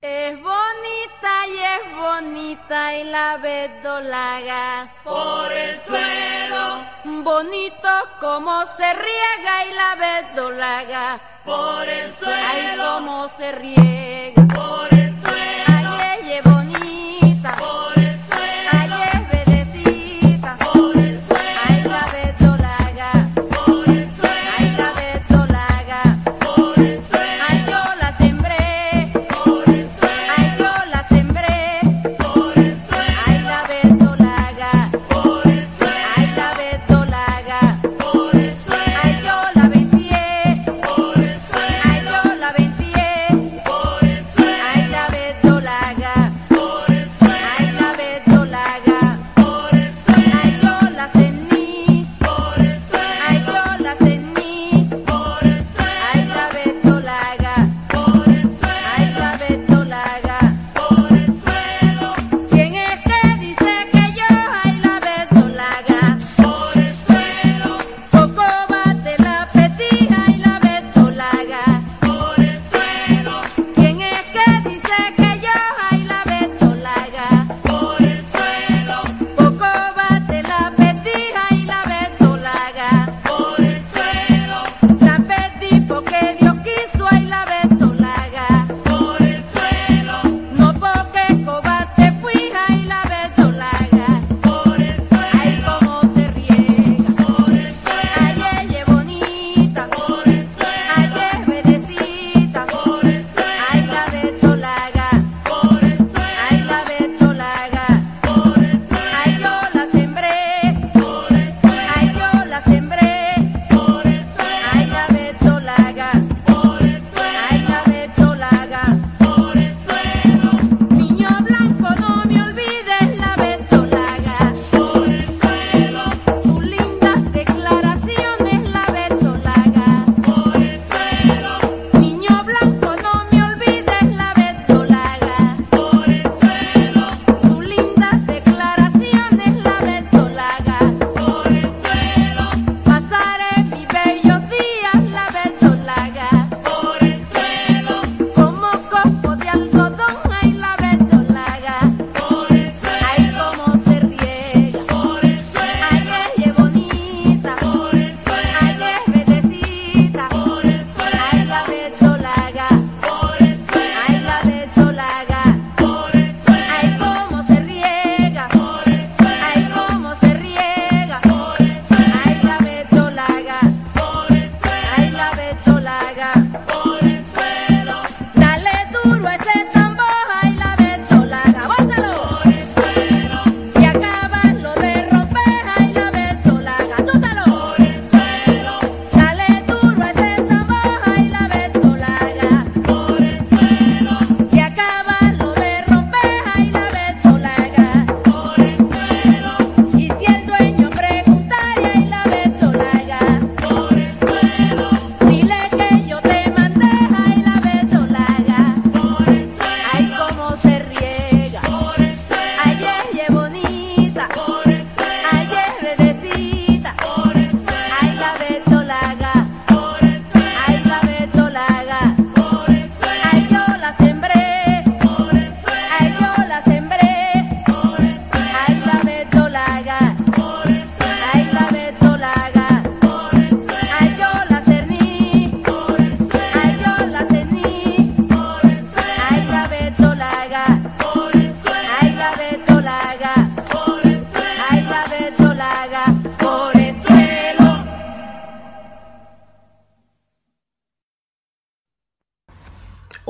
Es bonita y es bonita y la verdolaga por el suelo. Bonito como se riega y la verdolaga por el suelo. Como se riega.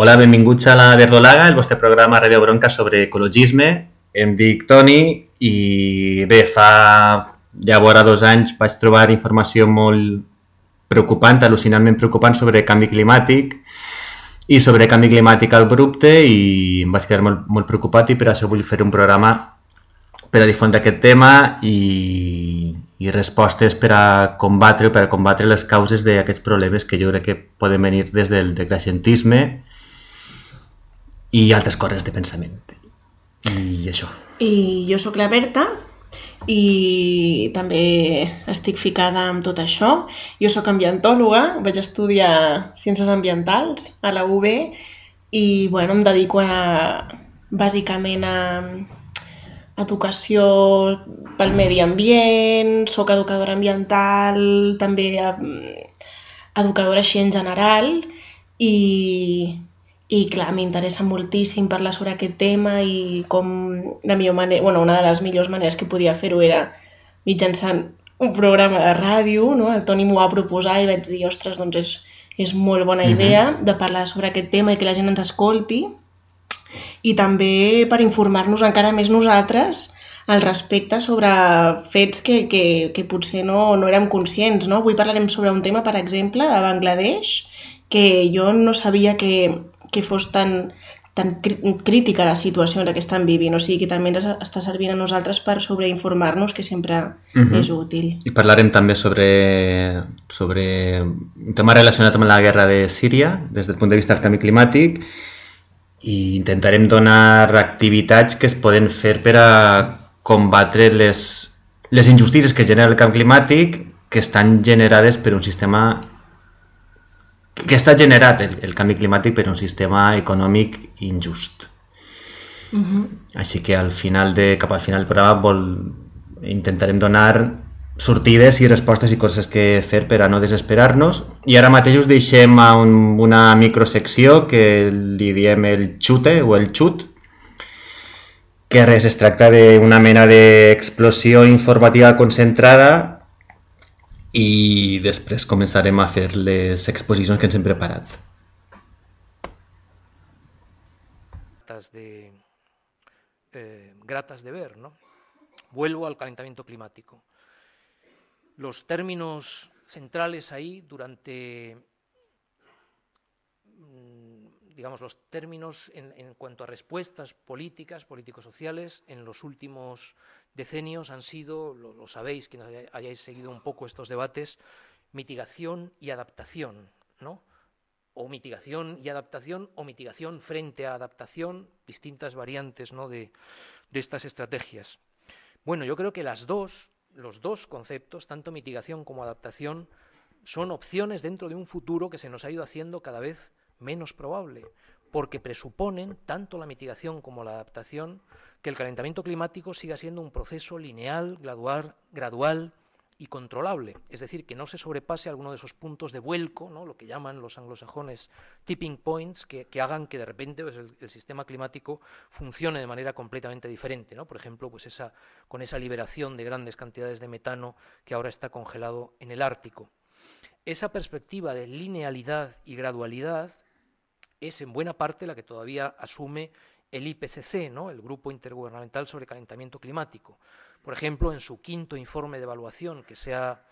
Hola, benvinguts a La Verdolaga, el vostre programa Radio Bronca sobre ecologisme. Em dic Toni i bé, fa ja vora dos anys vaig trobar informació molt preocupant, al·lucinantment preocupant sobre canvi climàtic i sobre canvi climàtic abrupte i em vaig quedar molt, molt preocupat i per això vull fer un programa per a difondre aquest tema i, i respostes per a combatre per a combatre les causes d'aquests problemes que jo crec que poden venir des del decreixentisme i altres corrents de pensament. I això. I jo sóc la Berta i també estic ficada amb tot això. Jo sóc ambientòloga, vaig estudiar Ciències Ambientals a la UB i bueno, em dedico a, bàsicament a educació pel medi ambient, sóc educadora ambiental, també mm, educadora així en general i i clar, m'interessa moltíssim parlar sobre aquest tema i com la millor manera, bueno, una de les millors maneres que podia fer-ho era mitjançant un programa de ràdio, no? el Toni m'ho va proposar i vaig dir, ostres, doncs és, és molt bona idea uh -huh. de parlar sobre aquest tema i que la gent ens escolti i també per informar-nos encara més nosaltres al respecte sobre fets que, que, que potser no, no érem conscients. No? Avui parlarem sobre un tema, per exemple, de Bangladesh, que jo no sabia que, que fos tan, tan crítica la situació en la que estan vivint, o sigui que també ens està servint a nosaltres per sobreinformar-nos, que sempre uh -huh. és útil. I parlarem també sobre, sobre un tema relacionat amb la guerra de Síria, des del punt de vista del canvi climàtic, i intentarem donar activitats que es poden fer per a combatre les, les injustícies que genera el canvi climàtic que estan generades per un sistema que està generat el, el canvi climàtic per un sistema econòmic injust. Uh -huh. Així que al final de, cap al final del programa vol, intentarem donar sortides i respostes i coses que fer per a no desesperar-nos. I ara mateix us deixem a un, una microsecció que li diem el xute o el xut, que res, es tracta d'una mena d'explosió informativa concentrada i després començarem a fer les exposicions que ens hem preparat. De, eh, gratas de ver, ¿no? Vuelvo al calentamiento climático. Los términos centrales ahí durante, mm, digamos, los términos en, en cuanto a respuestas políticas, políticos-sociales, en los últimos decenios han sido, lo, sabéis, quienes hayáis seguido un poco estos debates, mitigación y adaptación, ¿no? O mitigación y adaptación, o mitigación frente a adaptación, distintas variantes ¿no? de, de estas estrategias. Bueno, yo creo que las dos, los dos conceptos, tanto mitigación como adaptación, son opciones dentro de un futuro que se nos ha ido haciendo cada vez menos probable, porque presuponen tanto la mitigación como la adaptación que el calentamiento climático siga siendo un proceso lineal, gradual, y controlable, es decir, que no se sobrepase alguno de esos puntos de vuelco, ¿no? lo que llaman los anglosajones tipping points, que, hagan que de repente pues, el, sistema climático funcione de manera completamente diferente. ¿no? Por ejemplo, pues esa, con esa liberación de grandes cantidades de metano que ahora está congelado en el Ártico. Esa perspectiva de linealidad y gradualidad es en buena parte la que todavía asume el IPCC, ¿no? el Grupo Intergubernamental sobre Calentamiento Climático. Por ejemplo, en su quinto informe de evaluación que se ha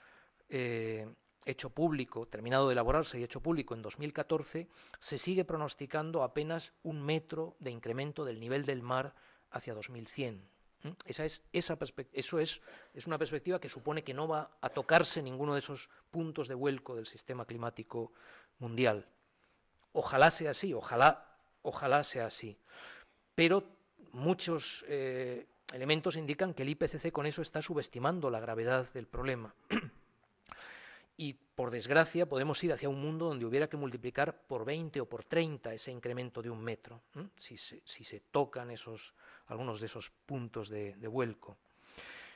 eh, hecho público, terminado de elaborarse y hecho público en 2014, se sigue pronosticando apenas un metro de incremento del nivel del mar hacia 2100. Esa es, esa eso es, es una perspectiva que supone que no va a tocarse ninguno de esos puntos de vuelco del sistema climático mundial. Ojalá sea así, ojalá, ojalá sea así pero muchos eh, elementos indican que el IPCC con eso está subestimando la gravedad del problema. y por desgracia podemos ir hacia un mundo donde hubiera que multiplicar por 20 o por 30 ese incremento de un metro, si se, tocan esos, algunos de esos puntos de vuelco.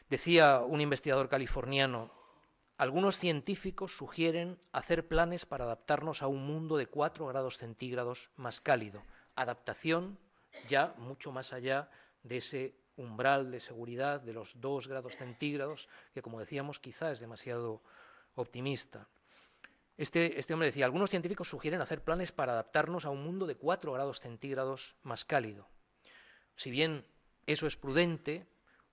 Decía un investigador californiano, algunos científicos sugieren hacer planes para adaptarnos a un mundo de 4 grados centígrados más cálido. Adaptación ya mucho más allá de ese umbral de seguridad de los 2 grados centígrados, que como decíamos quizá es demasiado optimista. Este, este, hombre decía, algunos científicos sugieren hacer planes para adaptarnos a un mundo de 4 grados centígrados más cálido. Si bien eso es prudente,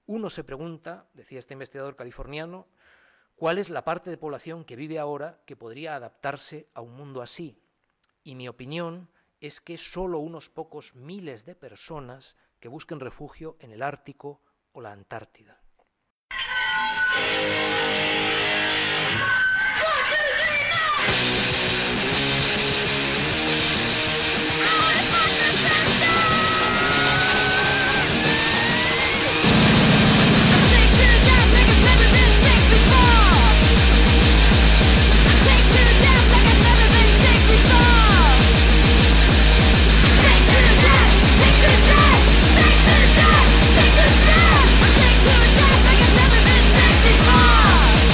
uno se pregunta, decía este investigador californiano, cuál es la parte de población que vive ahora que podría adaptarse a un mundo así. Y mi opinión es que solo unos pocos miles de personas que busquen refugio en el Ártico o la Antártida. Take to death! Take to death! Take to death! Like I've never been sick before!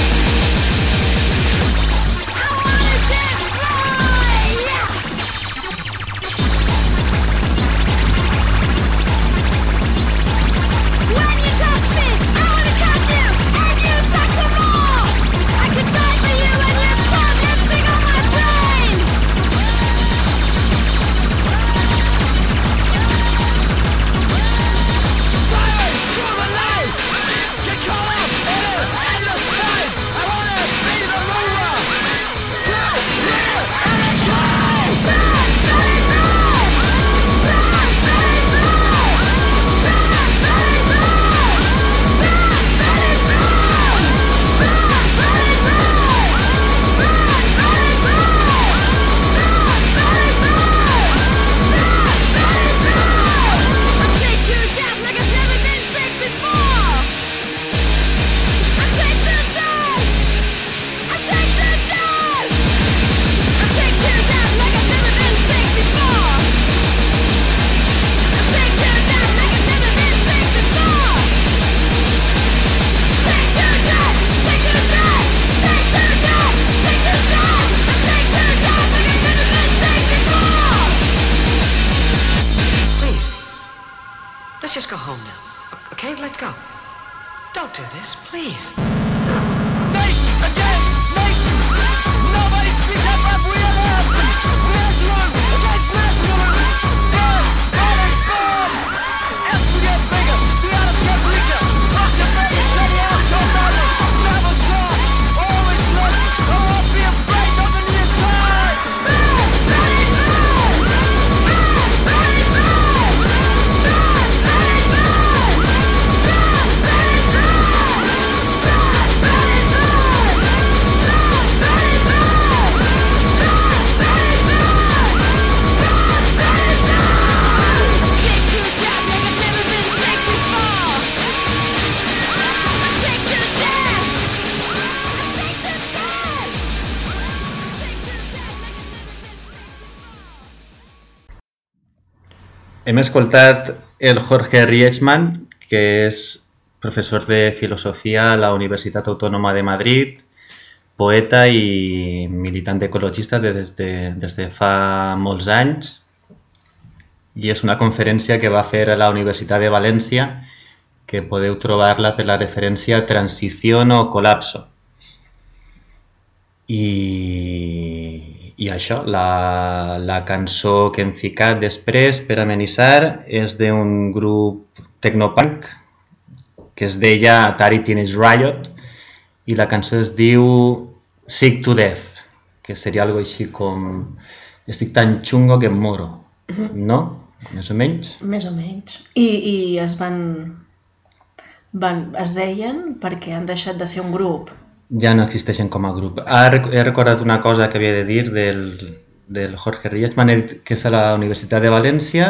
Hem escoltat el Jorge Riechman, que és professor de filosofia a la Universitat Autònoma de Madrid, poeta i militant ecologista de- des de, des de fa molts anys. I és una conferència que va fer a la Universitat de València, que podeu trobar-la per la referència Transició o Colapso. I, i això, la, la cançó que hem ficat després per amenitzar és d'un grup tecnopunk que es deia Atari Teenage Riot i la cançó es diu Sick to Death, que seria algo així com estic tan xungo que em moro, no? Més o menys. Més o menys. I, i es van, van... es deien perquè han deixat de ser un grup. Ja no existeixen com a grup. Rec- he recordat una cosa que havia de dir del, del Jorge dit que és a la Universitat de València.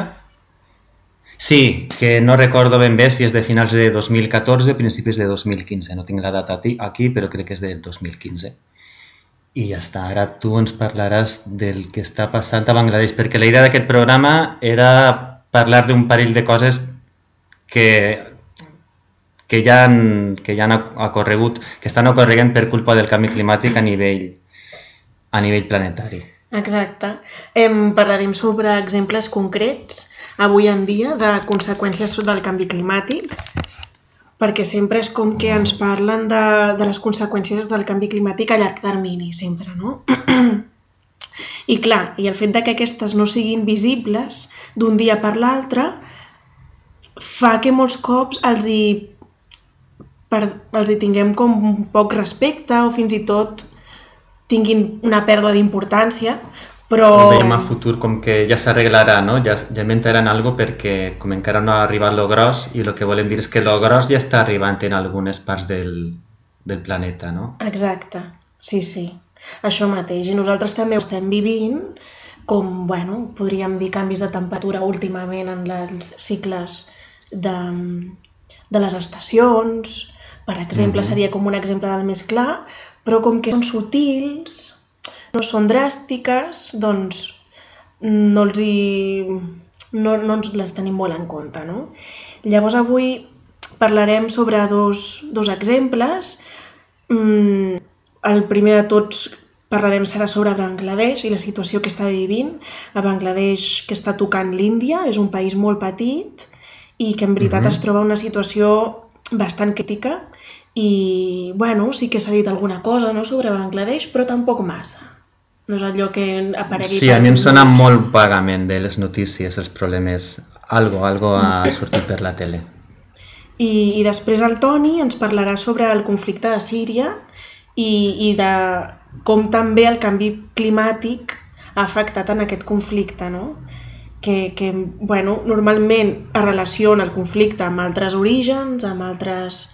Sí, que no recordo ben bé si és de finals de 2014 o principis de 2015. No tinc la data aquí, però crec que és del 2015. I ja està, ara tu ens parlaràs del que està passant a Bangladesh, perquè la idea d'aquest programa era parlar d'un parell de coses que que ja han, que ja han ocorregut, que estan ocorregant per culpa del canvi climàtic a nivell, a nivell planetari. Exacte. Em parlarem sobre exemples concrets avui en dia de conseqüències del canvi climàtic, perquè sempre és com que ens parlen de, de les conseqüències del canvi climàtic a llarg termini, sempre, no? I clar, i el fet de que aquestes no siguin visibles d'un dia per l'altre fa que molts cops els hi, per, els hi tinguem com poc respecte o fins i tot tinguin una pèrdua d'importància, però... Ho veiem a futur com que ja s'arreglarà, no? Ja, ja inventaran algo perquè com encara no ha arribat lo gros i el que volem dir és que lo gros ja està arribant en algunes parts del, del planeta, no? Exacte, sí, sí. Això mateix. I nosaltres també ho estem vivint com, bueno, podríem dir canvis de temperatura últimament en els cicles de, de les estacions, per exemple, Mhm. seria com un exemple del més clar, però com que són sutils, no són dràstiques, doncs no els hi... no, no ens les tenim molt en compte, no? Llavors avui parlarem sobre dos, dos exemples. Mm, el primer de tots parlarem serà sobre Bangladesh i la situació que està vivint. A Bangladesh que està tocant l'Índia, és un país molt petit i que en veritat Mhm. es troba una situació bastant crítica i, bueno, sí que s'ha dit alguna cosa no, sobre Bangladesh, però tampoc massa. No és allò que aparegui... Sí, a mi em sona molt vagament de les notícies, els problemes. Algo, algo ha sortit per la tele. I, I després el Toni ens parlarà sobre el conflicte de Síria i, i de com també el canvi climàtic ha afectat en aquest conflicte, no? Que, que bueno, normalment es relaciona el conflicte amb altres orígens, amb altres...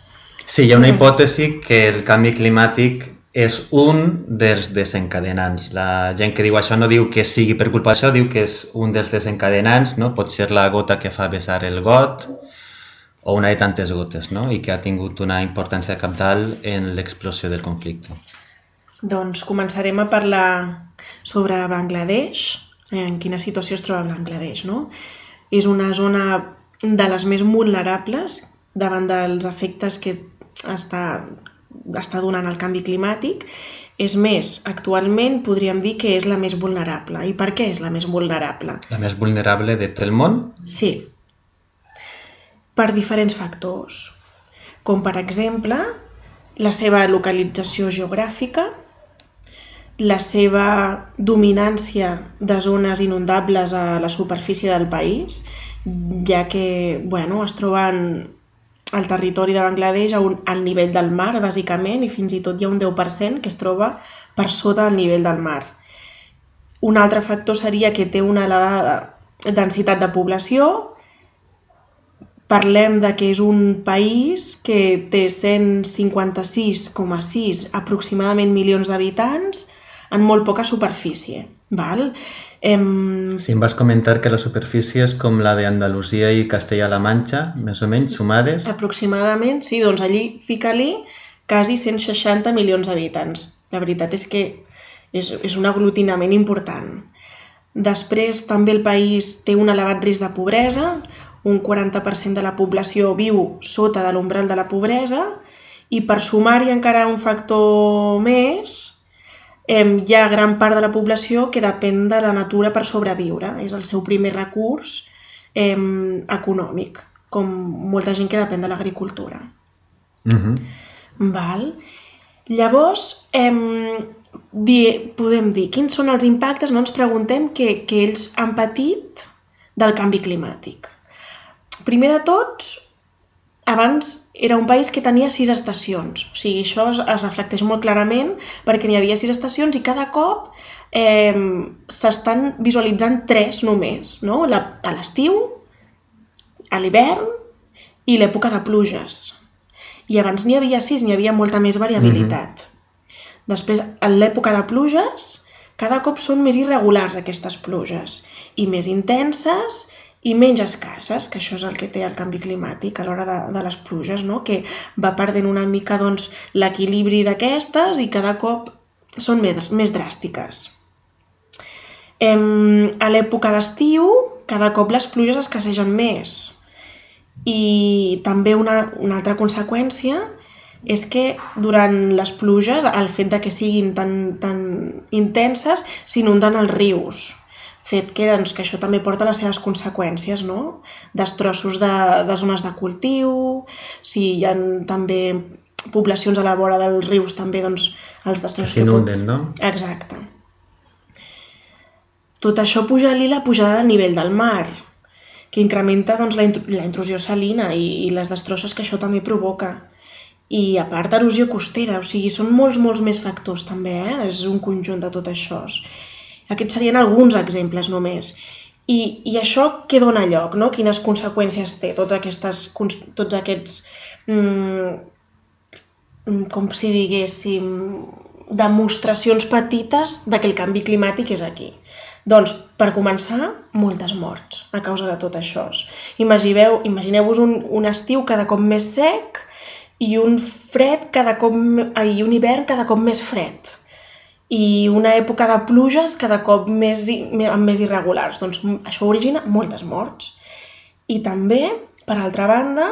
Sí, hi ha una hipòtesi que el canvi climàtic és un dels desencadenants. La gent que diu això no diu que sigui per culpa d'això, diu que és un dels desencadenants, no? pot ser la gota que fa vessar el got o una de tantes gotes, no? i que ha tingut una importància capital en l'explosió del conflicte. Doncs començarem a parlar sobre Bangladesh, en quina situació es troba Bangladesh. No? És una zona de les més vulnerables davant dels efectes que està, està donant el canvi climàtic. És més, actualment podríem dir que és la més vulnerable. I per què és la més vulnerable? La més vulnerable de tot el món? Sí. per diferents factors, com per exemple la seva localització geogràfica, la seva dominància de zones inundables a la superfície del país, ja que bueno, es troben al territori de Bangladesh a un, al nivell del mar, bàsicament, i fins i tot hi ha un 10% que es troba per sota del nivell del mar. Un altre factor seria que té una elevada densitat de població, parlem de que és un país que té 156,6 aproximadament milions d'habitants en molt poca superfície. Val? Em... Sí, em vas comentar que la superfície és com la d'Andalusia i Castella-La Manxa, més o menys, sumades. Aproximadament, sí, doncs allí fica-li quasi 160 milions d'habitants. La veritat és que és, és un aglutinament important. Després també el país té un elevat risc de pobresa, un 40% de la població viu sota de l'umbral de la pobresa i per sumar-hi encara un factor més, hi ha gran part de la població que depèn de la natura per sobreviure. És el seu primer recurs eh, econòmic, com molta gent que depèn de l'agricultura. Uh -huh. Val? Llavors, eh, di, podem dir quins són els impactes, no ens preguntem que, que ells han patit del canvi climàtic. Primer de tots, abans era un país que tenia sis estacions. O sigui, això es, es reflecteix molt clarament perquè n'hi havia sis estacions i cada cop eh, s'estan visualitzant tres només, no? La, a l'estiu, a l'hivern i l'època de pluges. I abans n'hi havia sis, n'hi havia molta més variabilitat. Mm -hmm. Després, en l'època de pluges, cada cop són més irregulars aquestes pluges i més intenses i menys escasses, que això és el que té el canvi climàtic a l'hora de, de les pluges, no? que va perdent una mica doncs, l'equilibri d'aquestes i cada cop són més, més dràstiques. Em, a l'època d'estiu, cada cop les pluges escassegen més. I també una, una altra conseqüència és que durant les pluges, el fet de que siguin tan, tan intenses, s'inunden els rius fet que, doncs, que això també porta les seves conseqüències, no? Destrossos de, de zones de cultiu, si hi ha també poblacions a la vora dels rius també doncs, els destrossos... S'inunden, no? Exacte. Tot això puja-li la pujada del nivell del mar, que incrementa doncs, la, la intrusió salina i, i les destrosses que això també provoca. I a part erosió costera, o sigui, són molts, molts més factors també, eh? és un conjunt de tot això. Aquests serien alguns exemples només. I, i això què dona lloc? No? Quines conseqüències té totes aquestes, tots aquests, mm, com si diguéssim, demostracions petites de que el canvi climàtic és aquí? Doncs, per començar, moltes morts a causa de tot això. Imagineu-vos imagineu un, un estiu cada cop més sec i un fred cada cop, i un hivern cada cop més fred i una època de pluges cada cop més, més irregulars. Doncs això origina moltes morts. I també, per altra banda,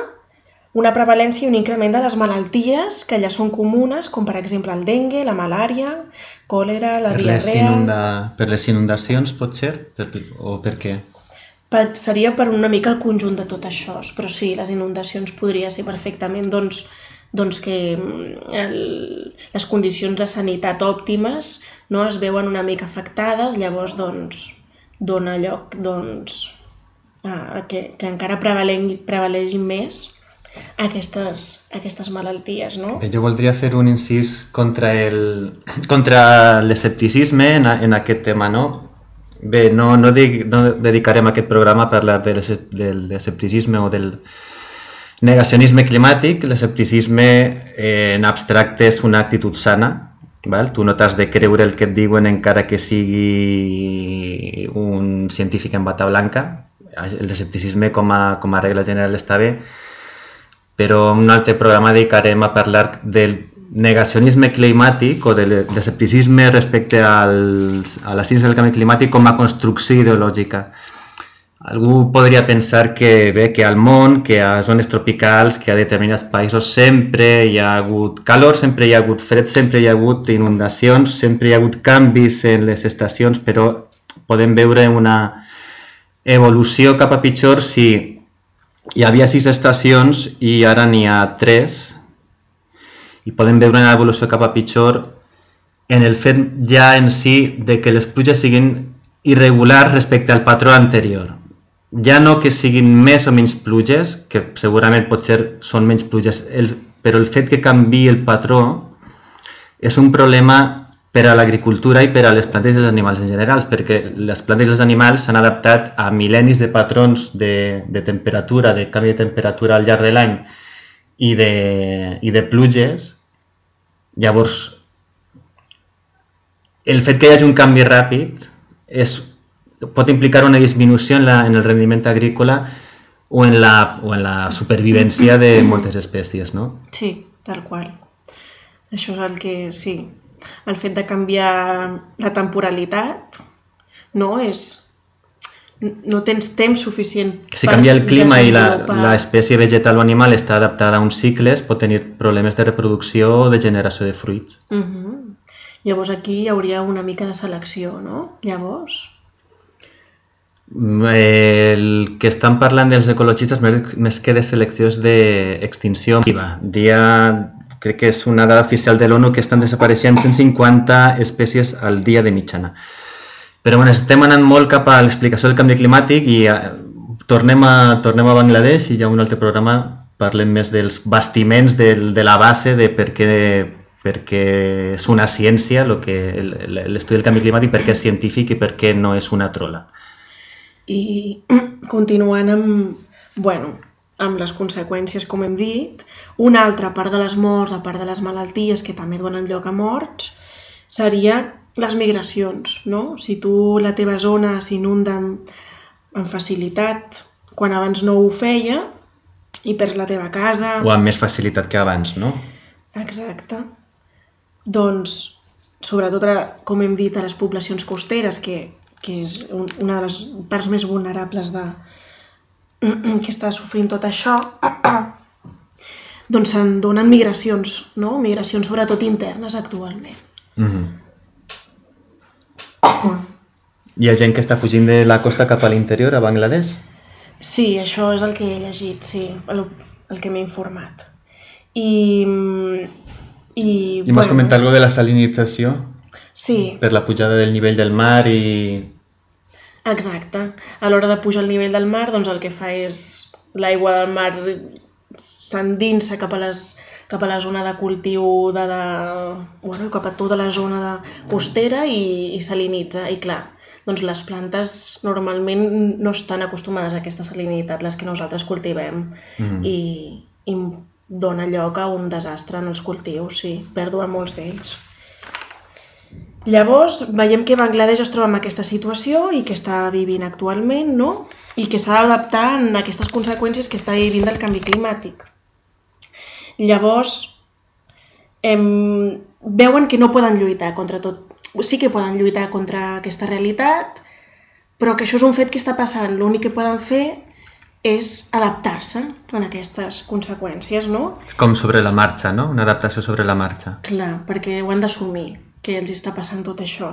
una prevalència i un increment de les malalties que ja són comunes, com per exemple el dengue, la malària, còlera, la per diarrea... Les inunda... Per les inundacions, pot ser? Per... O per què? Per, seria per una mica el conjunt de tot això, però sí, les inundacions podria ser perfectament doncs, doncs que mm, el, les condicions de sanitat òptimes no es veuen una mica afectades, llavors doncs, dona lloc doncs, a, a que, que encara prevalegin més aquestes, aquestes malalties. No? Bé, jo voldria fer un incís contra el contra l'escepticisme en, en aquest tema. No? Bé, no, no, dic, no dedicarem aquest programa a parlar de l'escepticisme o del, Negacionisme climàtic, l'escepticisme eh, en abstracte és una actitud sana, val? tu no t'has de creure el que et diuen encara que sigui un científic en bata blanca, l'escepticisme com, a, com a regla general està bé, però en un altre programa dedicarem a parlar del negacionisme climàtic o de l'escepticisme respecte als, a la ciència del canvi climàtic com a construcció ideològica. Algú podria pensar que bé, que al món, que a zones tropicals, que a determinats països sempre hi ha hagut calor, sempre hi ha hagut fred, sempre hi ha hagut inundacions, sempre hi ha hagut canvis en les estacions, però podem veure una evolució cap a pitjor si hi havia sis estacions i ara n'hi ha tres i podem veure una evolució cap a pitjor en el fet ja en si de que les pluges siguin irregulars respecte al patró anterior. Ja no que siguin més o menys pluges, que segurament potser són menys pluges, el, però el fet que canvi el patró és un problema per a l'agricultura i per a les plantes i els animals en general, perquè les plantes i els animals s'han adaptat a mil·lennis de patrons de, de temperatura, de canvi de temperatura al llarg de l'any i, de, i de pluges. Llavors, el fet que hi hagi un canvi ràpid és, pot implicar una disminució en, la, en el rendiment agrícola o en la, o en la supervivència de moltes espècies, no? Sí, tal qual. Això és el que, sí, el fet de canviar la temporalitat, no? És, no tens temps suficient Si canvia el clima i l'espècie vegetal o animal està adaptada a uns cicles, pot tenir problemes de reproducció o de generació de fruits. Mhm. Llavors aquí hi hauria una mica de selecció, no? Llavors... El que estan parlant dels ecologistes més, més que de selecció és d'extinció massiva. Dia, crec que és una dada oficial de l'ONU que estan desapareixent 150 espècies al dia de mitjana. Però bueno, estem anant molt cap a l'explicació del canvi climàtic i eh, tornem, a, tornem a Bangladesh i ja un altre programa parlem més dels bastiments del, de la base de per què, perquè és una ciència l'estudi del canvi climàtic, perquè és científic i perquè no és una trola. I continuant amb, bueno, amb les conseqüències, com hem dit, una altra part de les morts, a part de les malalties que també donen lloc a morts, seria les migracions, no? Si tu la teva zona s'inunda amb, amb facilitat, quan abans no ho feia, i perds la teva casa... O amb més facilitat que abans, no? Exacte. Doncs, sobretot, com hem dit, a les poblacions costeres, que, que és un, una de les parts més vulnerables de, que està sofrint tot això, doncs se'n donen migracions, no? Migracions sobretot internes actualment. Mm -hmm. Hi ha gent que està fugint de la costa cap a l'interior, a Bangladesh? Sí, això és el que he llegit, sí, el, el que m'he informat. I, i, I m'has comentat algo de la salinització Sí, per la pujada del nivell del mar i... Exacte. A l'hora de pujar el nivell del mar, doncs el que fa és l'aigua del mar s'endinsa cap a les cap a la zona de cultiu de la, bueno, cap a tota la zona de costera i, i salinitza. I clar, doncs les plantes normalment no estan acostumades a aquesta salinitat, les que nosaltres cultivem. Mm. I, i dona lloc a un desastre en els cultius, sí, pèrdua molts d'ells. Llavors, veiem que Bangladesh es troba en aquesta situació i que està vivint actualment, no? I que s'ha d'adaptar en aquestes conseqüències que està vivint del canvi climàtic. Llavors, em, veuen que no poden lluitar contra tot. Sí que poden lluitar contra aquesta realitat, però que això és un fet que està passant. L'únic que poden fer és adaptar-se a aquestes conseqüències, no? És com sobre la marxa, no? Una adaptació sobre la marxa. Clar, perquè ho han d'assumir, que els està passant tot això.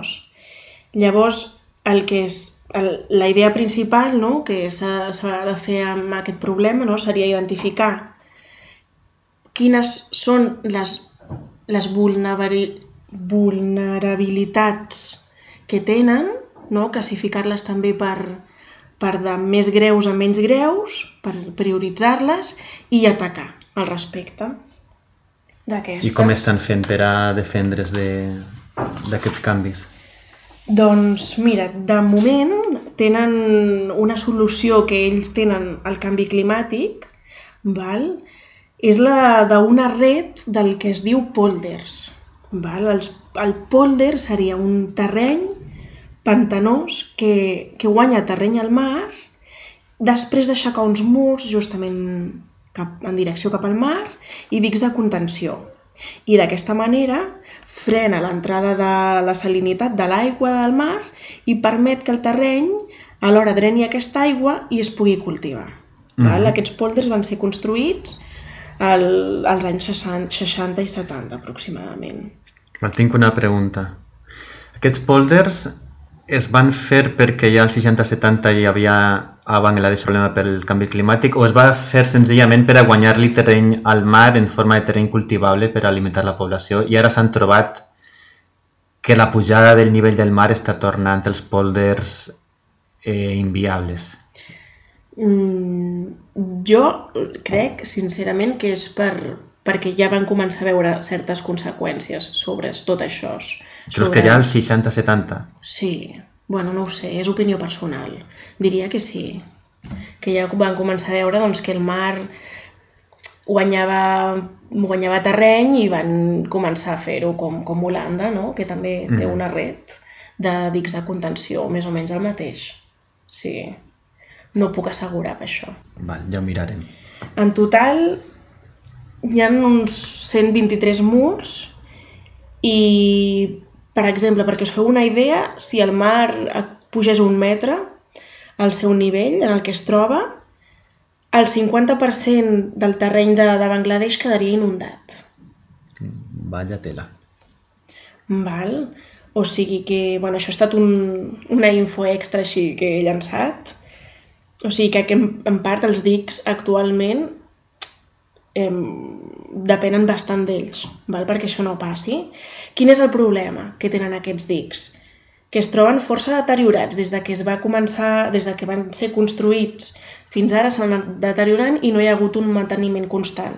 Llavors, el que és el, la idea principal no, que s'ha s'ha de fer amb aquest problema no, seria identificar quines són les, les vulnerabili, vulnerabilitats que tenen, no, classificar-les també per, per de més greus a menys greus, per prioritzar-les i atacar al respecte d'aquestes. I com estan fent per a defendre's de- d'aquests canvis? Doncs mira, de moment tenen una solució que ells tenen al canvi climàtic, val? és la d'una red del que es diu pòlders. Val? Els, el pòlder seria un terreny pantanós que, que guanya terreny al mar després d'aixecar uns murs justament cap, en direcció cap al mar i dics de contenció. I d'aquesta manera frena l'entrada de la salinitat de l'aigua del mar i permet que el terreny alhora dreni aquesta aigua i es pugui cultivar. Mhm. Val? Aquests pòlders van ser construïts al, als anys 60, 60 i 70 aproximadament. Tinc una pregunta. Aquests pòlders es van fer perquè ja als 60-70 hi havia a Bangladesh problema pel canvi climàtic o es va fer senzillament per a guanyar-li terreny al mar en forma de terreny cultivable per alimentar la població i ara s'han trobat que la pujada del nivell del mar està tornant els pòlders eh, inviables. Mm, jo crec, sincerament, que és per, perquè ja van començar a veure certes conseqüències sobre tot això. Creus que ja als 60-70? Sí, bueno, no ho sé, és opinió personal. Diria que sí, que ja van començar a veure doncs, que el mar guanyava, guanyava terreny i van començar a fer-ho com, com Holanda, no? que també mm. té una red de dics de contenció, més o menys el mateix. Sí, no puc assegurar per això. Val, ja ho mirarem. En total hi ha uns 123 murs i, per exemple, perquè us feu una idea, si el mar pugés un metre al seu nivell en el que es troba, el 50% del terreny de, de Bangladesh quedaria inundat. Vaya tela. Val? O sigui que, bueno, això ha estat un, una info extra així que he llançat. O sigui que, que en, en part els dics actualment eh, depenen bastant d'ells, val? perquè això no passi. Quin és el problema que tenen aquests dics? Que es troben força deteriorats des de que es va començar, des de que van ser construïts fins ara s'han anat deteriorant i no hi ha hagut un manteniment constant.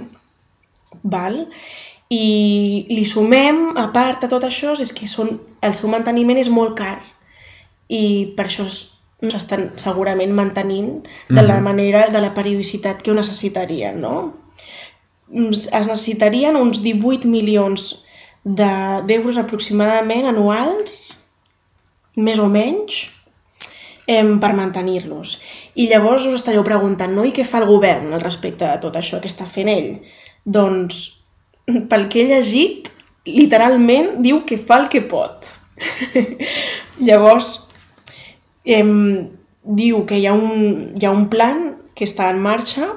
Val? I li sumem, a part de tot això, és que són, el seu manteniment és molt car i per això no s'estan segurament mantenint de la manera, de la periodicitat que ho necessitarien, no? Es necessitarien uns 18 milions d'euros de, aproximadament anuals, més o menys, eh, per mantenir-los. I llavors us estareu preguntant, no? I què fa el govern al respecte de tot això? Què està fent ell? Doncs, pel que he llegit, literalment diu que fa el que pot. llavors, eh, diu que hi ha, un, hi ha un plan que està en marxa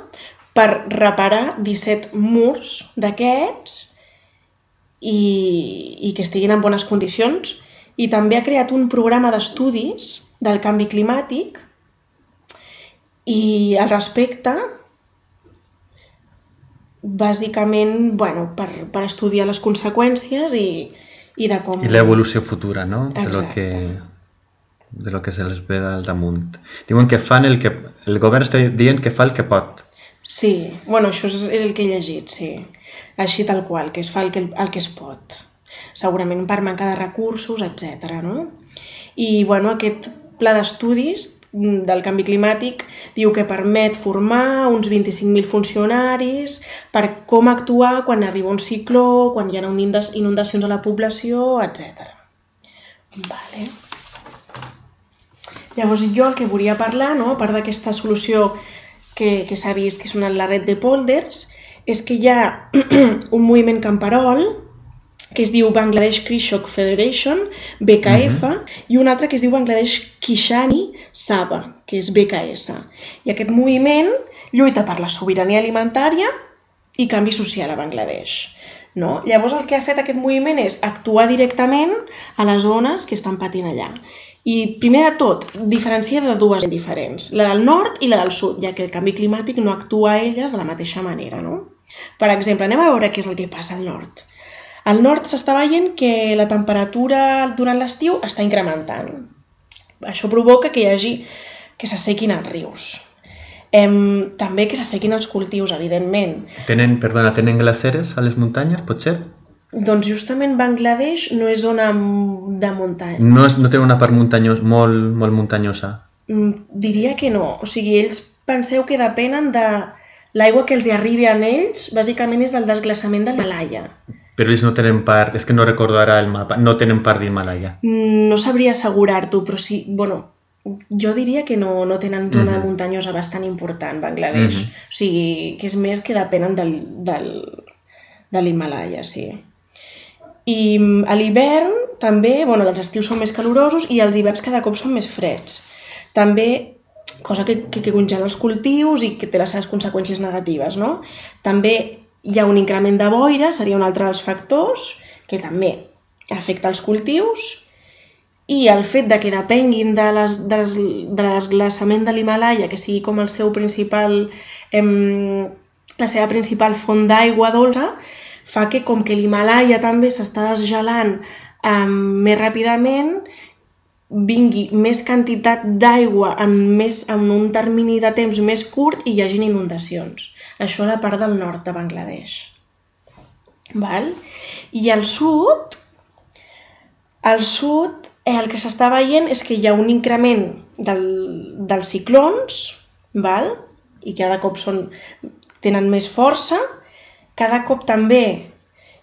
per reparar 17 murs d'aquests i, i que estiguin en bones condicions i també ha creat un programa d'estudis del canvi climàtic i al respecte, bàsicament, bueno, per, per estudiar les conseqüències i, i de com... I l'evolució futura, no? Exacte. De lo que, de lo que se les ve al damunt. Diuen que fan el que... El govern està dient que fa el que pot. Sí, bueno, això és el que he llegit, sí. Així tal qual, que es fa el que, el que es pot. Segurament per manca de recursos, etc. no? I, bueno, aquest pla d'estudis del canvi climàtic diu que permet formar uns 25.000 funcionaris per com actuar quan arriba un cicló, quan hi ha inundacions a la població, etc. Vale. Llavors jo el que volia parlar, no, a part d'aquesta solució que, que s'ha vist que és una la red de pòlders, és que hi ha un moviment camperol que es diu Bangladesh Krishok Federation, BKF, uh -huh. i un altre que es diu Bangladesh Kishani Saba, que és BKS. I aquest moviment lluita per la sobirania alimentària i canvi social a Bangladesh. No? Llavors el que ha fet aquest moviment és actuar directament a les zones que estan patint allà. I primer de tot, diferencia de dues diferents, la del nord i la del sud, ja que el canvi climàtic no actua a elles de la mateixa manera. No? Per exemple, anem a veure què és el que passa al nord. Al nord s'està veient que la temperatura durant l'estiu està incrementant. Això provoca que hi hagi que s'assequin els rius. Em, també que s'assequin els cultius, evidentment. Tenen, perdona, tenen glaceres a les muntanyes, pot ser? Doncs justament Bangladesh no és zona de muntanya. No, és, no té una part muntanyos, molt, molt muntanyosa. Mm, Diria que no. O sigui, ells penseu que depenen de l'aigua que els hi arribi a ells, bàsicament és del desglaçament del Malaya. Però ells no tenen part, és que no recordo ara el mapa, no tenen part d'Himalaya. Mm, No sabria assegurar-t'ho, però sí, bueno, jo diria que no, no tenen zona Mhm. muntanyosa bastant important, Bangladesh. Mhm. O sigui, que és més que depenen del, del, de l'Himalaya, sí. I mm, a l'hivern també, bueno, els estius són més calorosos i els hiverns cada cop són més freds. També, cosa que, que, que congela els cultius i que té les seves conseqüències negatives, no? També hi ha un increment de boira, seria un altre dels factors, que també afecta els cultius i el fet de que depenguin de les, de les, de l'esglaçament de l'Himalaya, que sigui com el seu principal, em, la seva principal font d'aigua dolça, fa que com que l'Himalaya també s'està desgelant em, més ràpidament, vingui més quantitat d'aigua en, més, en un termini de temps més curt i hi hagin inundacions. Això a la part del nord de Bangladesh. Val? I al sud, al sud eh, el que s'està veient és que hi ha un increment del, dels ciclons, val? i cada cop són, tenen més força, cada cop també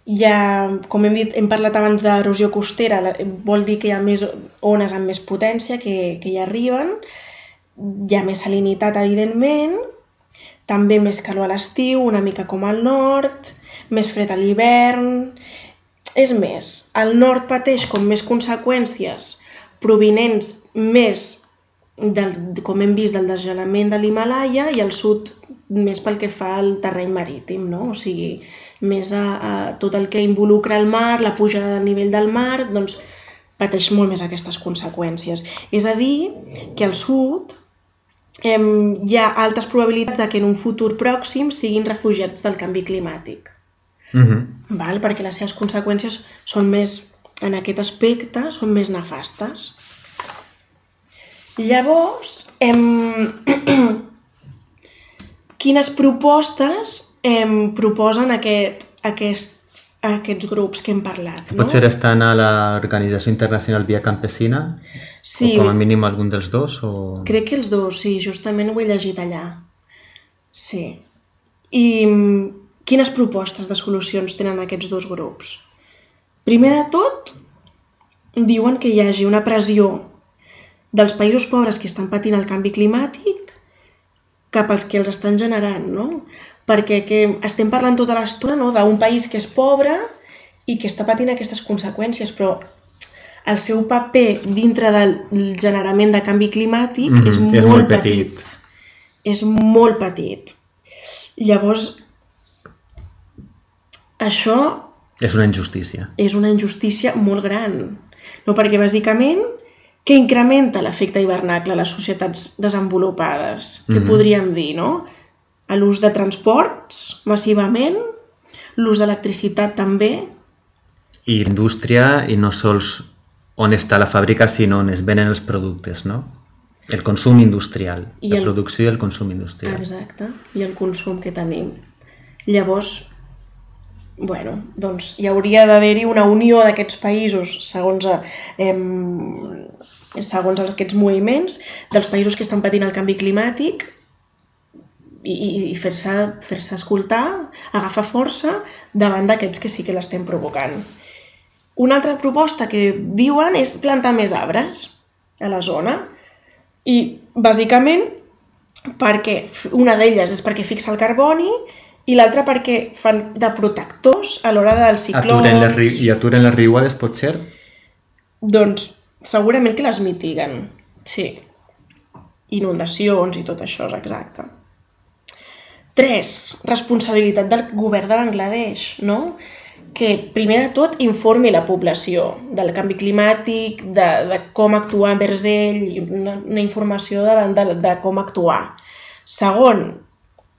hi ha, com hem, dit, hem parlat abans d'erosió costera, vol dir que hi ha més ones amb més potència que, que hi arriben, hi ha més salinitat, evidentment, també més calor a l'estiu, una mica com al nord, més fred a l'hivern... És més, el nord pateix com més conseqüències provinents més, del, com hem vist, del desgelament de l'Himalaya i el sud més pel que fa al terreny marítim, no? O sigui, més a, a tot el que involucra el mar, la pujada del nivell del mar, doncs pateix molt més aquestes conseqüències. És a dir, que al sud em, hi ha altes probabilitats de que en un futur pròxim siguin refugiats del canvi climàtic Mhm. val? perquè les seves conseqüències són més, en aquest aspecte, són més nefastes. Llavors, em... quines propostes em proposen aquest, aquest, aquests grups que hem parlat? No? Potser estan a l'Organització Internacional Via Campesina? Sí, O com a mínim algun dels dos? O... Crec que els dos, sí, justament ho he llegit allà. Sí. I mm, quines propostes de solucions tenen aquests dos grups? Primer de tot, diuen que hi hagi una pressió dels països pobres que estan patint el canvi climàtic cap als que els estan generant, no? Perquè que estem parlant tota l'estona no, d'un país que és pobre i que està patint aquestes conseqüències, però el seu paper dintre del generament de canvi climàtic Mhm, és, molt és molt petit. petit. És molt petit. Llavors, això És una injustícia. és una injustícia molt gran. No? Perquè, bàsicament, què incrementa l'efecte hivernacle a les societats desenvolupades? Què Mhm. podríem dir, no? A l'ús de transports, massivament, l'ús d'electricitat també, I indústria, i no sols on està la fàbrica, sinó on es venen els productes, no? El consum industrial, I la el- producció i el consum industrial. Exacte, i el consum que tenim. Llavors, bueno, doncs hi hauria d'haver-hi una unió d'aquests països segons, eh, segons aquests moviments, dels països que estan patint el canvi climàtic i, i, i fer-se fer escoltar, agafar força davant d'aquests que sí que l'estem provocant. Una altra proposta que diuen és plantar més arbres a la zona i bàsicament perquè una d'elles és perquè fixa el carboni i l'altra perquè fan de protectors a l'hora dels ciclons. Aturen les, ri- I aturen les riuades, potser? Doncs segurament que les mitiguen, sí. Inundacions i tot això, és exacte. Tres, responsabilitat del govern de Bangladesh, no? que primer de tot informi la població del canvi climàtic, de, de com actuar envers ell, una, una informació davant de, de com actuar. Segon,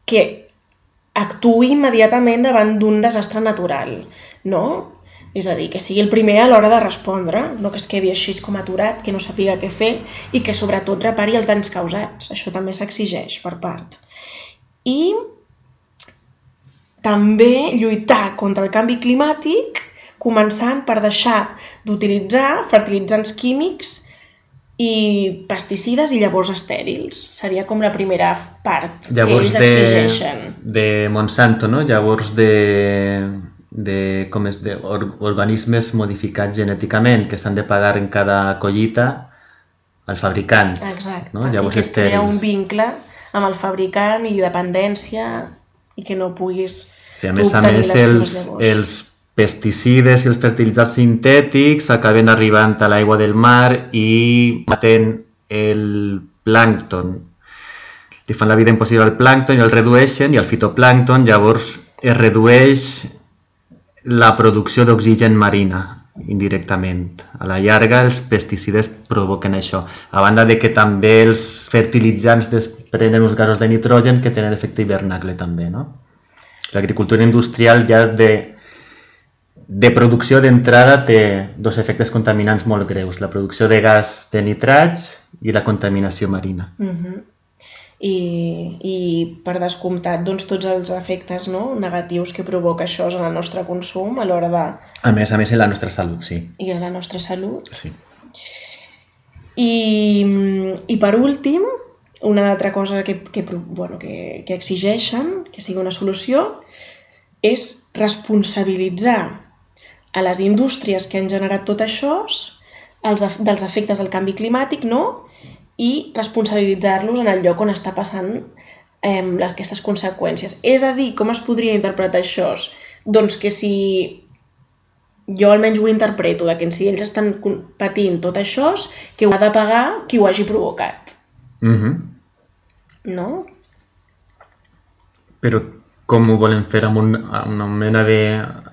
que actuï immediatament davant d'un desastre natural, no? És a dir, que sigui el primer a l'hora de respondre, no que es quedi així com aturat, que no sàpiga què fer i que sobretot repari els danys causats. Això també s'exigeix per part. I també lluitar contra el canvi climàtic començant per deixar d'utilitzar fertilitzants químics i pesticides i llavors estèrils. Seria com la primera part Llavors que ells exigeixen. de, de Monsanto, no? Llavors de, de, com és, de or, organismes modificats genèticament que s'han de pagar en cada collita al fabricant. Exacte. No? Llavors I que es crea un estèrils. vincle amb el fabricant i dependència i que no puguis Sí, a més a més, els, els pesticides i els fertilitzants sintètics acaben arribant a l'aigua del mar i maten el plàncton. Li fan la vida impossible al plàncton i el redueixen i el fitoplàncton llavors es redueix la producció d'oxigen marina, indirectament. A la llarga, els pesticides provoquen això. A banda de que també els fertilitzants desprenen uns gasos de nitrogen que tenen efecte hivernacle també, no? L'agricultura industrial ja de, de producció d'entrada té dos efectes contaminants molt greus, la producció de gas de nitrats i la contaminació marina. Mhm. I, I per descomptat, doncs, tots els efectes no, negatius que provoca això en el nostre consum a l'hora de... A més, a més, en la nostra salut, sí. i en la nostra salut. sí. I, i per últim, una altra cosa que, que, bueno, que, que exigeixen que sigui una solució és responsabilitzar a les indústries que han generat tot això els, dels efectes del canvi climàtic no? i responsabilitzar-los en el lloc on està passant eh, aquestes conseqüències. És a dir, com es podria interpretar això? Doncs que si jo almenys ho interpreto, de que si ells estan patint tot això, que ho ha de pagar qui ho hagi provocat, Mhm. no? Però com ho volen fer amb, un, amb una mena de...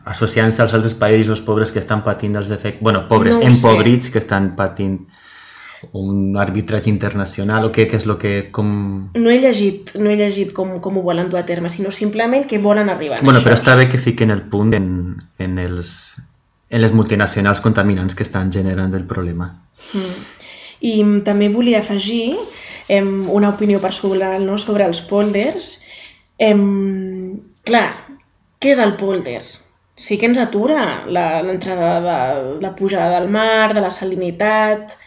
associant-se als altres països pobres que estan patint els efectes... bueno, pobres, No ho sé. empobrits que estan patint un arbitratge internacional o què, què és el que... Com... No he llegit, no he llegit com, com ho volen dur a terme, sinó simplement que volen arribar Bueno, això. però està bé que fiquen el punt en, en, els, en les multinacionals contaminants que estan generant el problema. Mm. I també volia afegir em, una opinió personal no, sobre els pòlders. Em, clar, què és el pòlder? Sí que ens atura l'entrada de la pujada del mar, de la salinitat...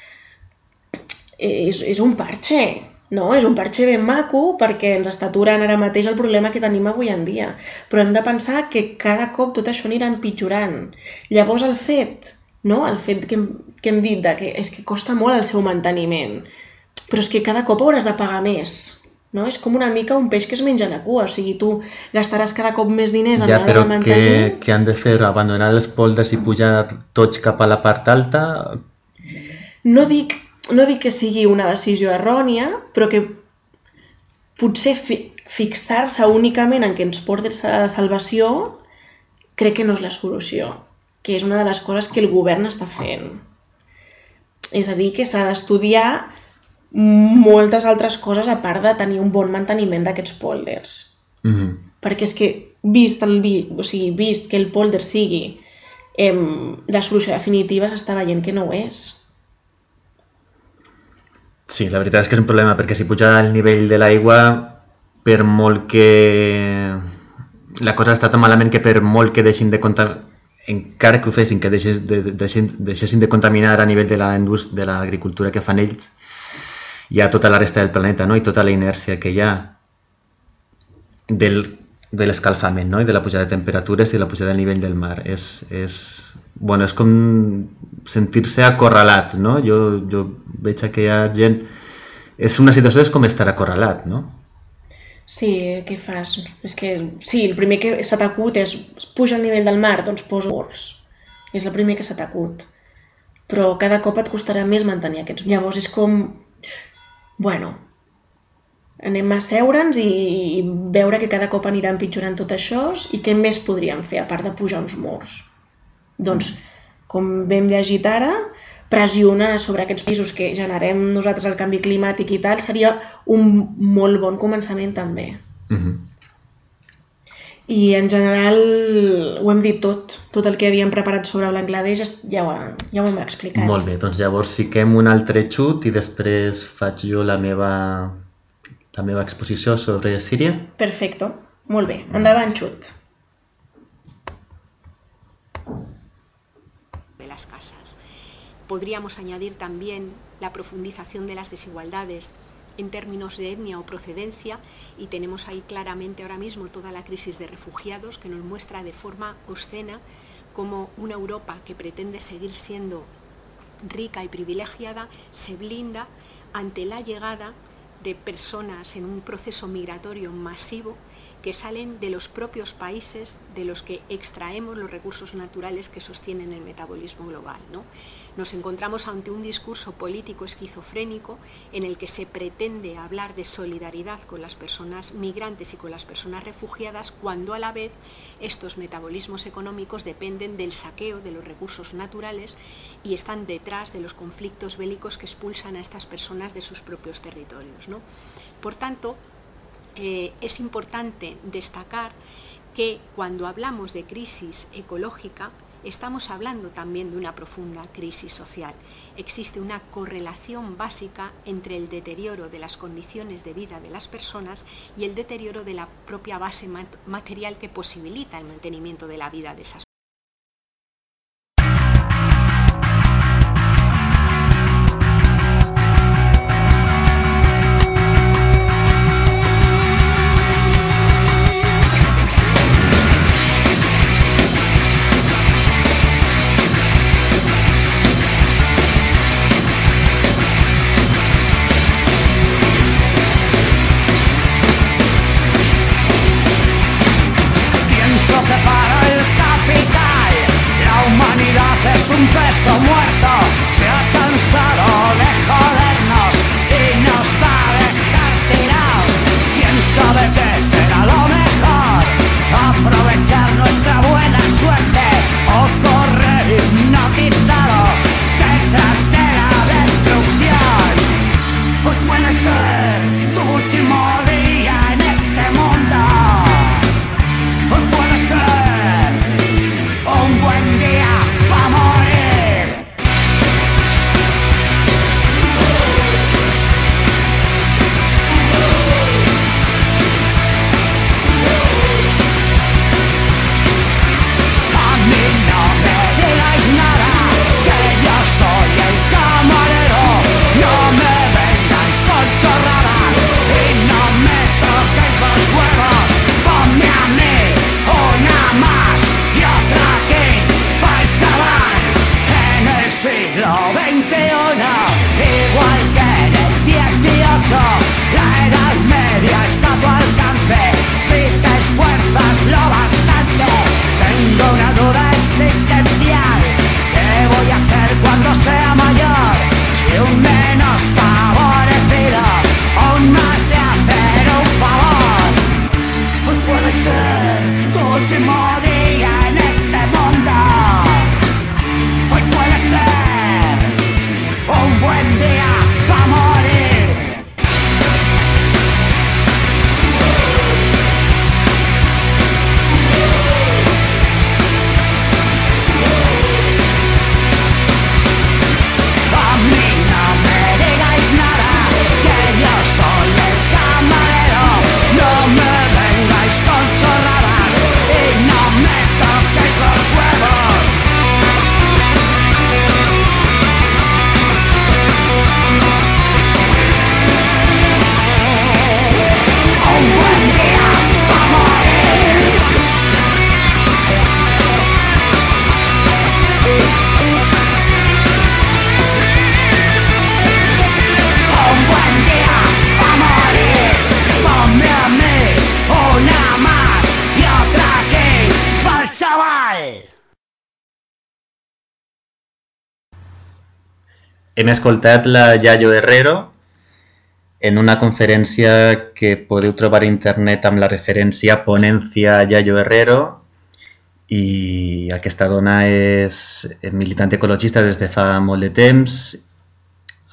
És, és un parxe, no? És un parxe ben maco perquè ens està aturant ara mateix el problema que tenim avui en dia. Però hem de pensar que cada cop tot això anirà empitjorant. Llavors el fet, no? El fet que, hem- que hem dit de que és que costa molt el seu manteniment, però és que cada cop hauràs de pagar més. No? És com una mica un peix que es menja la cua, o sigui, tu gastaràs cada cop més diners a Ja, però de mantenir... què, què han de fer? Abandonar els polders i pujar tots cap a la part alta? No dic, no dic que sigui una decisió errònia, però que potser fi fixar-se únicament en que ens porti a la salvació crec que no és la solució, que és una de les coses que el govern està fent. És a dir, que s'ha d'estudiar moltes altres coses a part de tenir un bon manteniment d'aquests pòlders. Mhm. Perquè és que, vist, el, vi- o sigui, vist que el pòlder sigui em, la solució definitiva, s'està veient que no ho és. Sí, la veritat és que és un problema perquè si puja el nivell de l'aigua, per molt que... La cosa està tan malament que per molt que deixin de contaminar, encara que ho fessin, que deixes de, de, deixin, deixessin de contaminar a nivell de la de l'agricultura que fan ells, hi ha tota la resta del planeta no? i tota la inèrcia que hi ha del, de l'escalfament no? i de la pujada de temperatures i la pujada del nivell del mar. És, és, bueno, és com sentir-se acorralat, no? Jo, jo veig que hi ha gent... És una situació és com estar acorralat, no? Sí, què fas? És que, sí, el primer que se t'acut és puja el nivell del mar, doncs posa murs. És el primer que se t'acut. Però cada cop et costarà més mantenir aquests. Llavors és com, bueno, anem a seure'ns i, veure que cada cop anirà empitjorant tot això i què més podríem fer, a part de pujar uns murs. Doncs, com vam llegit ara, pressionar sobre aquests països que generem nosaltres el canvi climàtic i tal seria un molt bon començament també. Mhm. I en general ho hem dit tot, tot el que havíem preparat sobre Bangladesh es- ja ho, ja ho hem explicat. Molt bé, doncs llavors fiquem un altre xut i després faig jo la meva, la meva exposició sobre Síria. Perfecto, molt bé, endavant xut. de las casas. Podríamos añadir también la profundización de las desigualdades en términos de etnia o procedencia y tenemos ahí claramente ahora mismo toda la crisis de refugiados que nos muestra de forma obscena cómo una Europa que pretende seguir siendo rica y privilegiada se blinda ante la llegada de personas en un proceso migratorio masivo que salen de los propios países de los que extraemos los recursos naturales que sostienen el metabolismo global. ¿no? Nos encontramos ante un discurso político esquizofrénico en el que se pretende hablar de solidaridad con las personas migrantes y con las personas refugiadas cuando a la vez estos metabolismos económicos dependen del saqueo de los recursos naturales y están detrás de los conflictos bélicos que expulsan a estas personas de sus propios territorios. Por tanto, eh, es importante destacar que cuando hablamos de crisis ecológica, estamos hablando también de una profunda crisis social. Existe una correlación básica entre el deterioro de las condiciones de vida de las personas y el deterioro de la propia base material que posibilita el mantenimiento de la vida de esas Hem escoltat la Yayo Herrero en una conferència que podeu trobar a internet amb la referència Ponència Yayo Herrero i aquesta dona és militant ecologista des de fa molt de temps,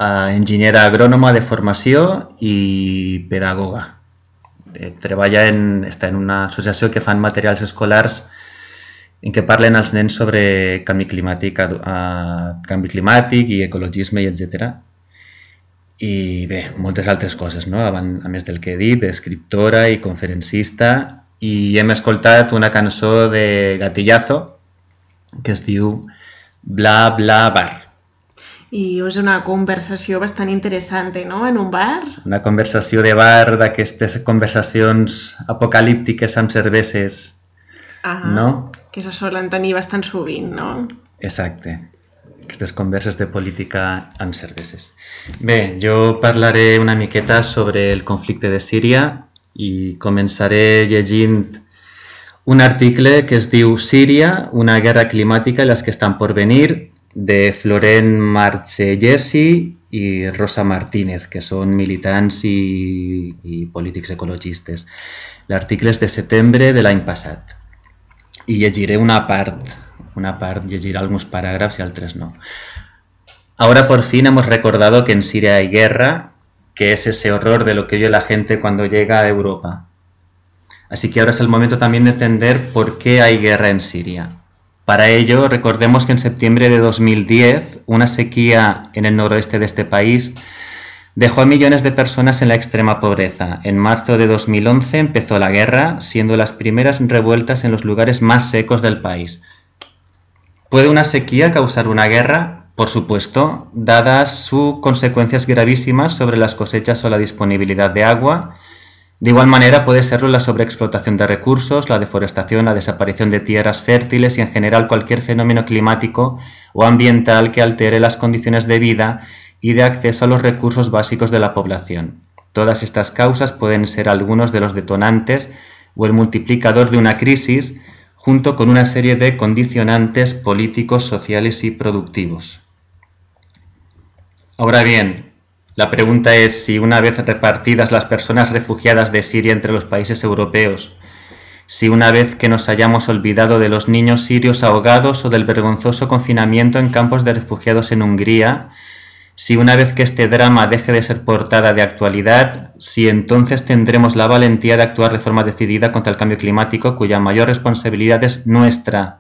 enginyera agrònoma de formació i pedagoga. Eh, treballa en, està en una associació que fan materials escolars en què parlen els nens sobre canvi climàtic, a, canvi climàtic i ecologisme i etc. I bé, moltes altres coses, no? a, a més del que he dit, escriptora i conferencista, i hem escoltat una cançó de Gatillazo que es diu Bla Bla Bar. I és una conversació bastant interessant, no?, en un bar. Una conversació de bar, d'aquestes conversacions apocalíptiques amb cerveses, Ah, no? Que se solen tenir bastant sovint, no? Exacte. Aquestes converses de política amb cerveses. Bé, jo parlaré una miqueta sobre el conflicte de Síria i començaré llegint un article que es diu Síria, una guerra climàtica i les que estan por venir, de Florent Marcellesi i Rosa Martínez, que són militants i, i polítics ecologistes. L'article és de setembre de l'any passat i llegiré una part, una part, llegiré alguns paràgrafs i altres no. Ahora por fin hemos recordado que en Siria hay guerra, que es ese horror de lo que oye la gente cuando llega a Europa. Así que ahora es el momento también de entender por qué hay guerra en Siria. Para ello, recordemos que en septiembre de 2010, una sequía en el noroeste de este país dejó a millones de personas en la extrema pobreza. En marzo de 2011 empezó la guerra, siendo las primeras revueltas en los lugares más secos del país. ¿Puede una sequía causar una guerra? Por supuesto, dadas sus consecuencias gravísimas sobre las cosechas o la disponibilidad de agua, de igual manera puede serlo la sobreexplotación de recursos, la deforestación, la desaparición de tierras fértiles y en general cualquier fenómeno climático o ambiental que altere las condiciones de vida y de acceso a los recursos básicos de la población. Todas estas causas pueden ser algunos de los detonantes o el multiplicador de una crisis junto con una serie de condicionantes políticos, sociales y productivos. Ahora bien, la pregunta es si una vez repartidas las personas refugiadas de Siria entre los países europeos, si una vez que nos hayamos olvidado de los niños sirios ahogados o del vergonzoso confinamiento en campos de refugiados en Hungría, si una vez que este drama deje de ser portada de actualidad, si entonces tendremos la valentía de actuar de forma decidida contra el cambio climático cuya mayor responsabilidad es nuestra,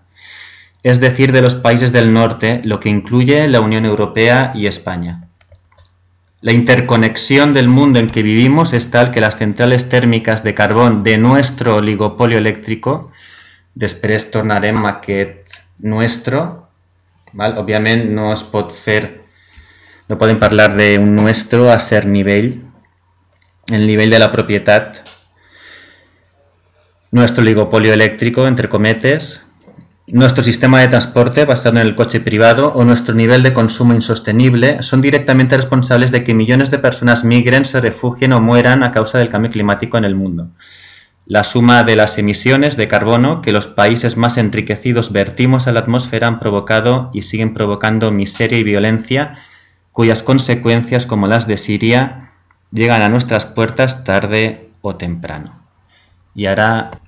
es decir, de los países del norte, lo que incluye la Unión Europea y España. La interconexión del mundo en que vivimos es tal que las centrales tèrmiques de carbón de nuestro oligopolio eléctrico, després tornarem a nuestro, val? òbviament no es pot fer, no podem parlar d'un nuestro a cert nivell, el nivell de la propietat, nuestro oligopolio eléctrico, entre cometes, Nuestro sistema de transporte basado en el coche privado o nuestro nivel de consumo insostenible son directamente responsables de que millones de personas migren, se refugien o mueran a causa del cambio climático en el mundo. La suma de las emisiones de carbono que los países más enriquecidos vertimos a la atmósfera han provocado y siguen provocando miseria y violencia, cuyas consecuencias, como las de Siria, llegan a nuestras puertas tarde o temprano. Y ahora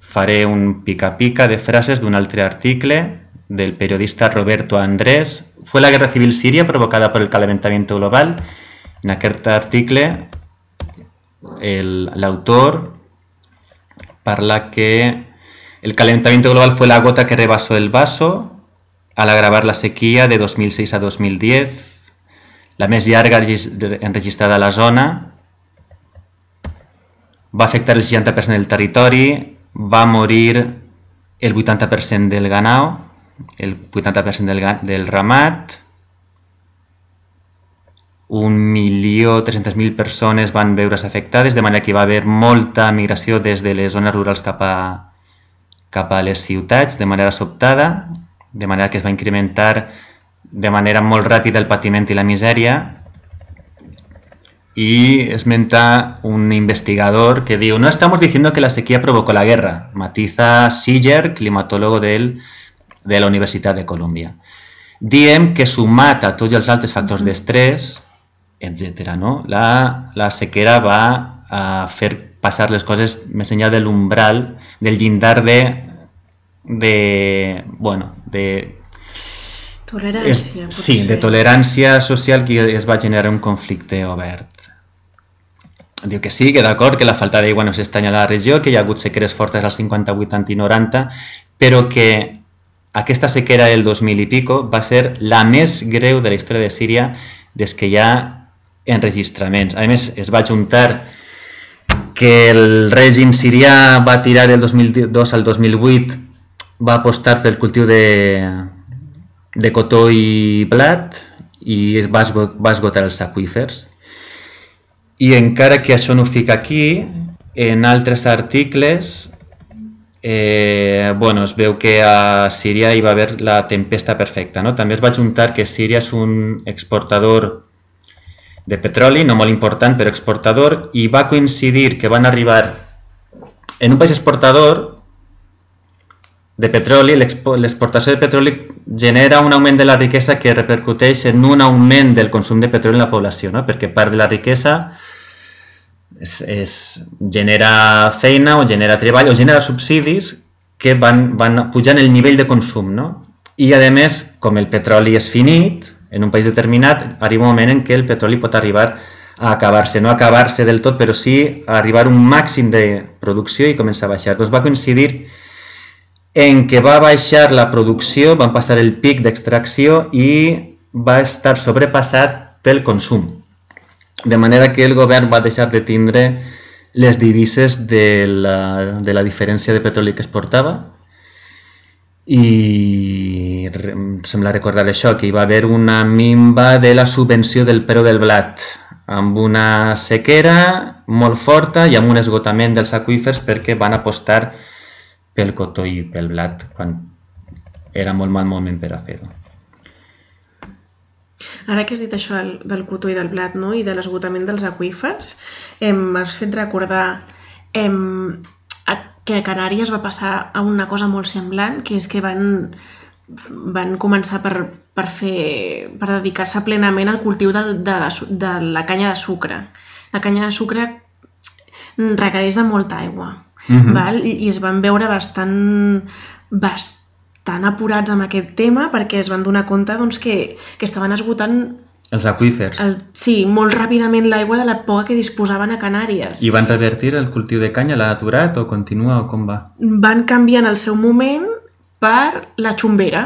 faré un pica-pica de frases d'un altre article del periodista Roberto Andrés. ¿Fue la guerra civil siria provocada por el calentamiento global? En aquest article l'autor parla que el calentamiento global fue la gota que rebasó el vaso al agravar la sequía de 2006 a 2010, la més llarga enregistrada a la zona, va afectar el 60% del territori, va morir el 80% del ganado, el 80% del, del ramat, un milió 300.000 persones van veure's afectades, de manera que hi va haver molta migració des de les zones rurals cap a, cap a les ciutats de manera sobtada, de manera que es va incrementar de manera molt ràpida el patiment i la misèria y esmenta un investigador que dijo, no estamos diciendo que la sequía provocó la guerra, matiza Siller, climatólogo de, de la Universitat de Colòmbia. Diem que sumat a tots els altres factors d'estrès, etc. No? La, la sequera va a fer passar les coses més enllà de l'umbral, del llindar de, de, bueno, de Tolerància. És, sí, de tolerància social que es va generar un conflicte obert. Diu que sí, que d'acord, que la falta d'aigua no s'estanya a la regió, que hi ha hagut sequeres fortes als 50, 80 i 90, però que aquesta sequera del 2000 i pico va ser la més greu de la història de Síria des que hi ha enregistraments. A més, es va juntar que el règim sirià va tirar el 2002 al 2008 va apostar pel cultiu de, de cotó i blat i es va, va esgotar els aquífers. I encara que això no fica aquí, en altres articles eh, bueno, es veu que a Síria hi va haver la tempesta perfecta. No? També es va juntar que Síria és un exportador de petroli, no molt important però exportador, i va coincidir que van arribar en un país exportador de petroli, l'expo- l'exportació de petroli genera un augment de la riquesa que repercuteix en un augment del consum de petroli en la població, no? perquè part de la riquesa es, es genera feina o genera treball o genera subsidis que van, van pujant el nivell de consum. No? I a més, com el petroli és finit, en un país determinat, arriba un moment en què el petroli pot arribar a acabar-se, no acabar-se del tot, però sí a arribar un màxim de producció i començar a baixar. Doncs va coincidir en què va baixar la producció, van passar el pic d'extracció i va estar sobrepassat pel consum. De manera que el govern va deixar de tindre les divises de la, de la diferència de petroli que exportava i sembla recordar això, que hi va haver una minva de la subvenció del preu del blat amb una sequera molt forta i amb un esgotament dels aqüífers perquè van apostar pel cotó i pel blat quan era molt mal moment per a fer-ho. Ara que has dit això del, del cotó i del blat no? i de l'esgotament dels aqüífers, em has fet recordar em, que a Canàries va passar a una cosa molt semblant, que és que van, van començar per, per, fer, per dedicar-se plenament al cultiu de, de, la, de la canya de sucre. La canya de sucre requereix de molta aigua Mhm. val? I, i es van veure bastant, bastant apurats amb aquest tema perquè es van donar compte doncs, que, que estaven esgotant Els aqüífers. el, sí, molt ràpidament l'aigua de la poca que disposaven a Canàries. I van revertir el cultiu de canya? L'ha aturat o continua o com va? Van canviar en el seu moment per la xumbera,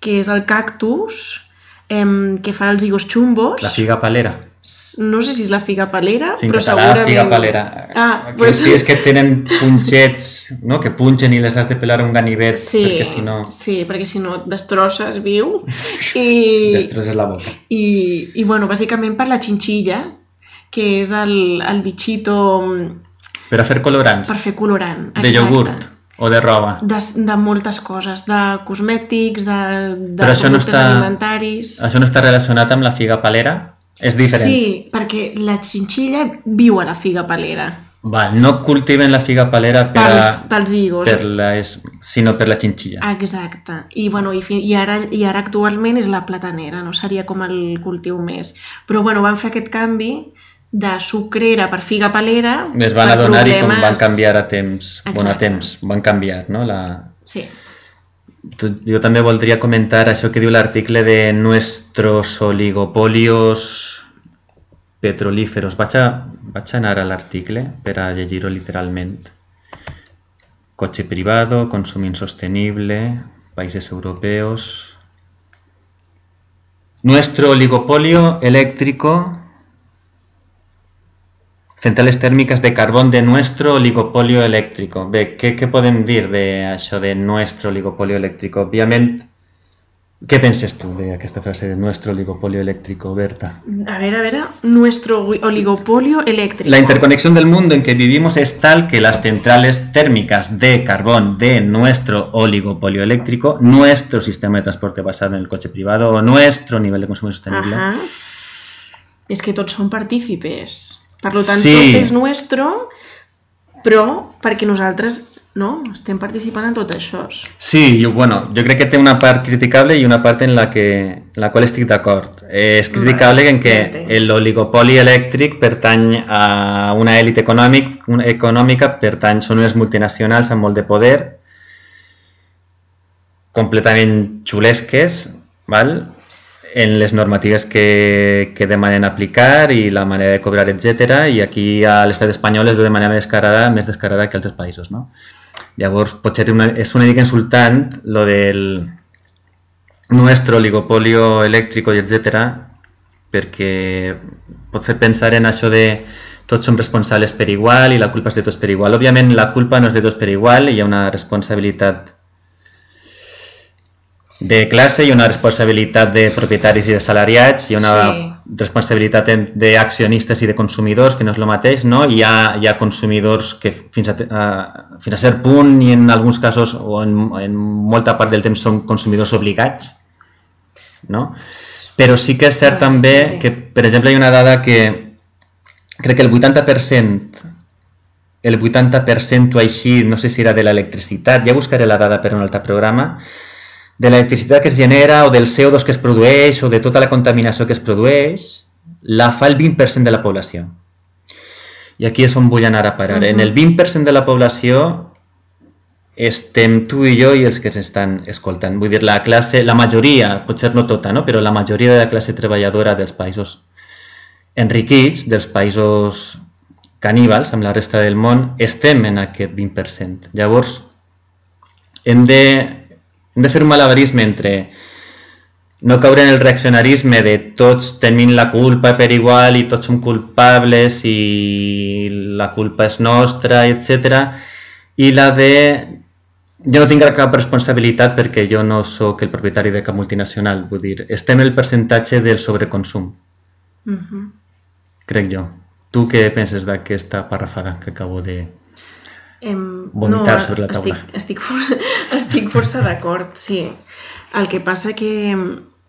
que és el cactus em, que fa els higos xumbos. La figa palera. No sé si és la figa palera, Sí, però català, segurament... figa palera. Ah, Aquells pues... dies que tenen punxets, no? que punxen i les has de pelar un ganivet, Sí, perquè si no sí, perquè si no et destrosses viu. I, destrosses la boca. i, i bueno, bàsicament per la xinxilla, que és el, el bitxito mm, Per a fer colorants, per fer colorant. de exacte. iogurt o de roba. De, de moltes coses, de cosmètics, de, de Però això no productes està- alimentaris... Això no està relacionat amb la figa palera? És diferent. Sí, perquè la xinxilla viu a la figa palera, Val, no cultiven la figa palera per pels, a, pels higos. per la, és, sinó per la xinxilla. Exacte. I, bueno, i, fi, i, ara, I ara actualment és la platanera, no seria com el cultiu més. Però bueno, van fer aquest canvi de sucrera per figa palera Es van adonar i com problemes- van canviar a temps. Bueno, a temps, van canviar, no? La, Sí. Jo també voldria comentar això que diu l'article de nuestros oligopolios petrolíferos. Vaig, a, vaig a anar a l'article per a. Coche privado, consumo insostenible, países europeos. Nuestro oligopolio eléctrico centrales tèrmiques de carbón de nuestro oligopolio elèctrico. Bé, què, què podem dir d'això de nuestro oligopolio elèctrico? Òbviament, què penses tu d'aquesta frase de nuestro oligopolio elèctrico, Berta? A ver, a ver, nuestro oligopolio eléctrico. La interconexión del mundo en que vivimos es tal que las centrales térmicas de carbón de nuestro oligopolio eléctrico, nuestro sistema de transporte basado en el coche privado o nuestro nivel de consumo sostenible, Ajá. És que tots som partícipes. Per tant, Sí. tot és nuestro, però perquè nosaltres no, estem participant en tot això. Sí, jo, bueno, jo crec que té una part criticable i una part en la, que, en la qual estic d'acord. Eh, és criticable Vale, en què entenc. l'oligopoli elèctric pertany a una èlit econòmic, una- econòmica, pertany, són unes multinacionals amb molt de poder, completament xulesques, val? En les normatives que, que demanen aplicar i la manera de cobrar, etc. I aquí a l'estat espanyol es veu de manera més descarada, més descarada que altres països. No? Llavors, potser una, és una mica insultant lo del nuestro oligopolio elèctrico i etc. perquè pot fer pensar en això de tots som responsables per igual i la culpa és de tots per igual. Òbviament la culpa no és de tots per igual, hi ha una responsabilitat de classe, ha una responsabilitat de propietaris i de salariats, ha una Sí. responsabilitat d'accionistes i de consumidors, que no és el mateix, no? Hi ha, hi ha consumidors que fins a, a, fins a cert punt i en alguns casos o en, en molta part del temps són consumidors obligats, no? Però sí que és cert Ah, també sí. que, per exemple, hi ha una dada que crec que el 80% el 80% o així, no sé si era de l'electricitat, ja buscaré la dada per un altre programa, de l'electricitat que es genera o del CO2 que es produeix o de tota la contaminació que es produeix, la fa el 20% de la població. I aquí és on vull anar a parar. En el 20% de la població estem tu i jo i els que s'estan escoltant. Vull dir, la classe, la majoria, potser no tota, no? però la majoria de la classe treballadora dels països enriquits, dels països caníbals amb la resta del món, estem en aquest 20%. Llavors, hem de, hem de fer un malabarisme entre no caure en el reaccionarisme de tots tenint la culpa per igual i tots som culpables i la culpa és nostra, etc. I la de jo no tinc cap responsabilitat perquè jo no sóc el propietari de cap multinacional. Vull dir, estem el percentatge del sobreconsum, Mhm. crec jo. Tu què penses d'aquesta parrafada que acabo de... Em, Vomitar sobre la taula. Estic, estic, for, estic força d'acord, sí. El que passa que,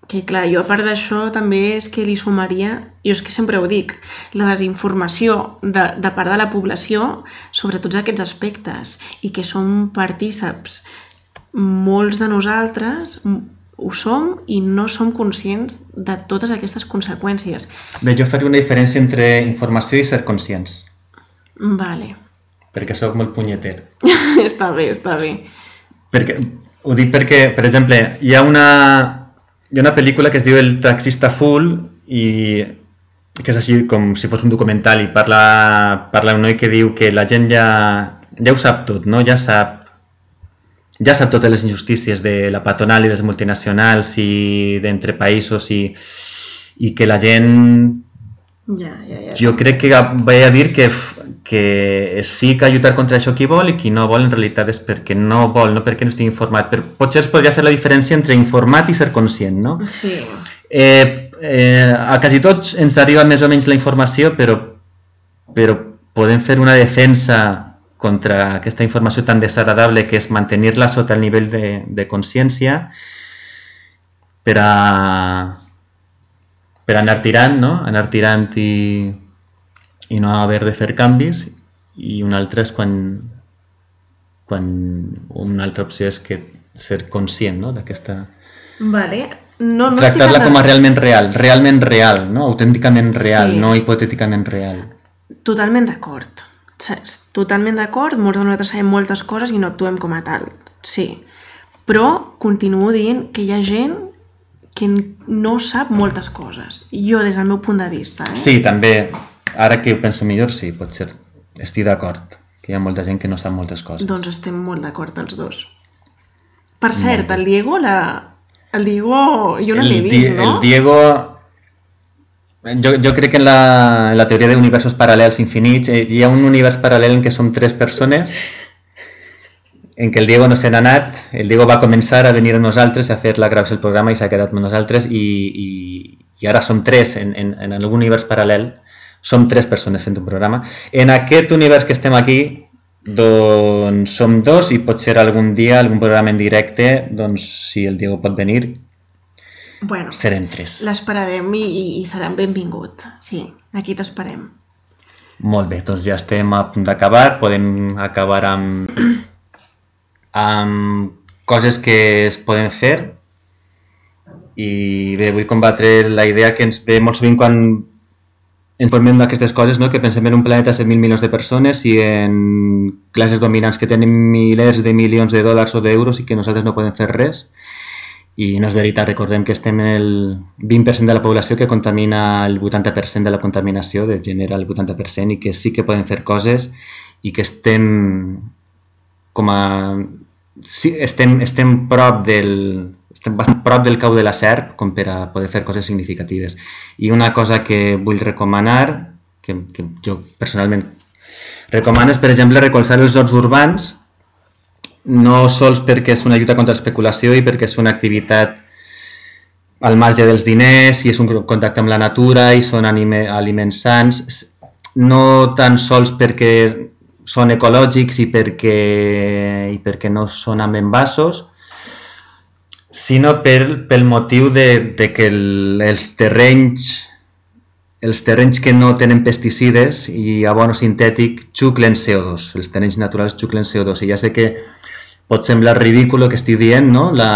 que, clar, jo a part d'això també és que li sumaria, jo és que sempre ho dic, la desinformació de, de part de la població sobre tots aquests aspectes i que som partíceps. Molts de nosaltres ho som i no som conscients de totes aquestes conseqüències. Bé, jo faria una diferència entre informació i ser conscients, Vale, perquè sóc molt punyeter. està bé, està bé. Perquè, ho dic perquè, per exemple, hi ha una, hi ha una pel·lícula que es diu El taxista full i que és així com si fos un documental i parla, parla un noi que diu que la gent ja, ja ho sap tot, no? ja sap ja sap totes les injustícies de la patronal i les multinacionals i d'entre països i, i que la gent Ja, ja, ja. jo crec que vaig a dir que, que es fica a lluitar contra això qui vol i qui no vol en realitat és perquè no vol, no perquè no estigui informat. Per, potser es podria fer la diferència entre informat i ser conscient, no? Sí, Eh, eh, a quasi tots ens arriba més o menys la informació, però, però podem fer una defensa contra aquesta informació tan desagradable que és mantenir-la sota el nivell de, de consciència per a, per anar tirant, no? Anar tirant i, i no haver de fer canvis i un altre és quan, quan una altra opció és que ser conscient no? d'aquesta... Vale. No, no Tractar-la com a realment real, realment real, no? autènticament real, Sí. no hipotèticament real. Totalment d'acord. Totalment d'acord, molts de nosaltres sabem moltes coses i no actuem com a tal. Sí. Però continuo dient que hi ha gent que no sap moltes coses. Jo, des del meu punt de vista, eh? Sí, també, ara que ho penso millor, sí, potser estic d'acord, que hi ha molta gent que no sap moltes coses. Doncs estem molt d'acord els dos. Per cert, el Diego, la... el Diego, jo no l'he vist, no? el Diego... Jo, jo crec que en la, en la teoria d'universos paral·lels infinits eh, hi ha un univers paral·lel en què som tres persones en què el Diego no se n'ha anat, el Diego va començar a venir a nosaltres a fer la gravació del programa i s'ha quedat amb nosaltres i, i, i ara som tres, en, en, en algun univers paral·lel som tres persones fent un programa. En aquest univers que estem aquí, doncs som dos i potser algun dia, algun programa en directe, doncs si el Diego pot venir, Bueno, serem tres. l'esperarem i, i, i serà benvingut. Sí, aquí t'esperem. Molt bé, doncs ja estem a punt d'acabar. Podem acabar amb, amb coses que es poden fer. I bé, vull combatre la idea que ens ve molt sovint quan ens formem d'aquestes coses, no? que pensem en un planeta de 7.000 milions de persones i en classes dominants que tenen milers de milions de dòlars o d'euros i que nosaltres no podem fer res. I no és veritat, recordem que estem en el 20% de la població que contamina el 80% de la contaminació, de genera el 80%, i que sí que poden fer coses i que estem com a... Sí, estem, estem prop del estem bastant prop del cau de la serp com per a poder fer coses significatives. I una cosa que vull recomanar, que, que jo personalment recomano, és, per exemple, recolzar els horts urbans no sols perquè és una lluita contra l'especulació i perquè és una activitat al marge dels diners i és un contacte amb la natura i són anime, aliments sants, no tan sols perquè són ecològics i perquè, i perquè no són amb envasos, sinó per, pel motiu de, de que el, els terrenys els terrenys que no tenen pesticides i abono sintètic xuclen CO2, els terrenys naturals xuclen CO2 i ja sé que pot semblar ridícul el que estic dient, no? La,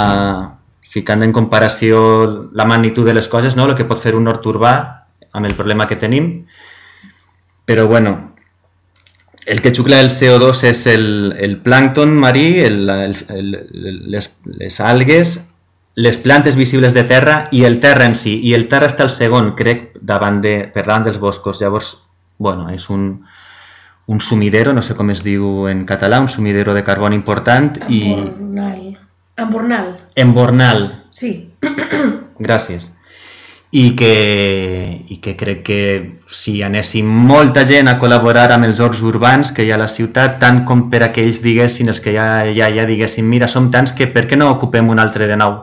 ficant en comparació la magnitud de les coses, no? el que pot fer un hort urbà amb el problema que tenim, però bueno, el que xucla el CO2 és el, el plàncton marí, el, el, el, les, les algues, les plantes visibles de terra i el terra en si. I el terra està el segon, crec, davant de, per davant dels boscos. Llavors, bueno, és un, un sumidero, no sé com es diu en català, un sumidero de carboni important i... Embornal. Embornal. Embornal, Sí. gràcies. I que, I que crec que si anéssim molta gent a col·laborar amb els horts urbans que hi ha a la ciutat, tant com per a que ells diguessin, els que ja, ja, ja diguessin, mira, som tants que per què no ocupem un altre de nou?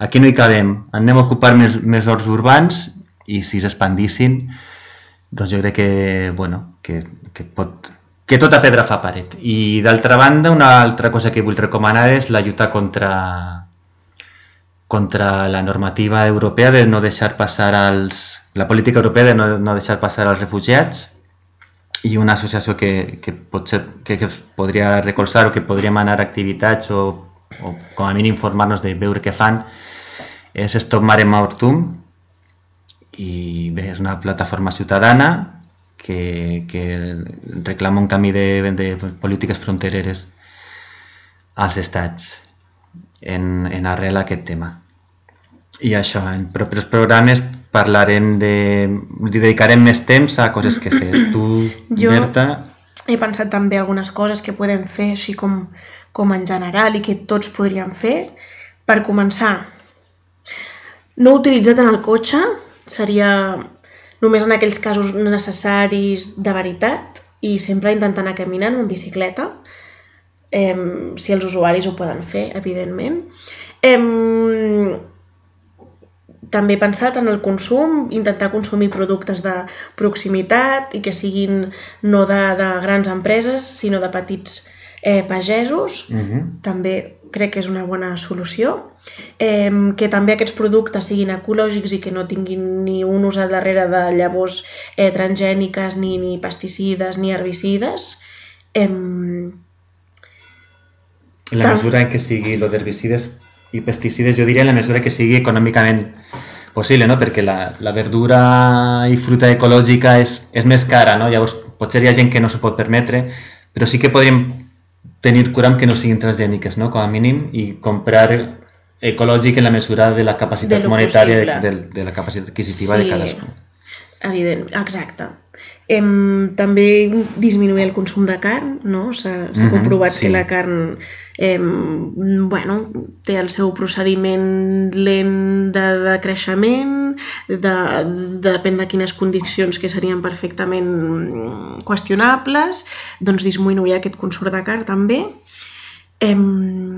Aquí no hi cabem, anem a ocupar més, més horts urbans i si s'expandissin, doncs jo crec que, bueno, que, que pot, que tota pedra fa paret. I d'altra banda, una altra cosa que vull recomanar és la lluita contra, contra la normativa europea de no deixar passar als... la política europea de no, no deixar passar als refugiats i una associació que, que, potser, que, que podria recolzar o que podríem anar activitats o, o com a mínim informar-nos de veure què fan és Stop Mare Mortum i bé, és una plataforma ciutadana que, que reclama un canvi de, de polítiques frontereres als estats en, en arrel a aquest tema. I això, en propers programes parlarem de... dedicarem més temps a coses que fer. Tu, Jo- Berta, He pensat també algunes coses que podem fer així com, com en general i que tots podríem fer. Per començar, no utilitzar tant el cotxe seria només en aquells casos necessaris de veritat i sempre intentar anar caminant o en bicicleta, em, si els usuaris ho poden fer, evidentment. Em, també he pensat en el consum, intentar consumir productes de proximitat i que siguin no de, de grans empreses, sinó de petits eh, pagesos. uh -huh. També crec que és una bona solució. Eh, que també aquests productes siguin ecològics i que no tinguin ni un ús al darrere de llavors eh, transgèniques, ni, ni pesticides, ni herbicides. Eh, en la mesura en què sigui lo d'herbicides i pesticides, jo diria en la mesura que sigui econòmicament possible, no? perquè la, la verdura i fruta ecològica és, és més cara, no? llavors potser hi ha gent que no s'ho pot permetre, però sí que podríem tenir cura amb que no siguin transgèniques, no? com a mínim, i comprar ecològic en la mesura de la capacitat De monetària, de, de, de la capacitat adquisitiva Sí. de cadascú. Evident, exacte. Em, també disminuir el consum de carn, no? S'ha s'ha Mhm, comprovat sí. que la carn em, bueno, té el seu procediment lent de, de creixement, de, depèn de quines condicions que serien perfectament qüestionables, doncs disminuir aquest consum de carn també. Em,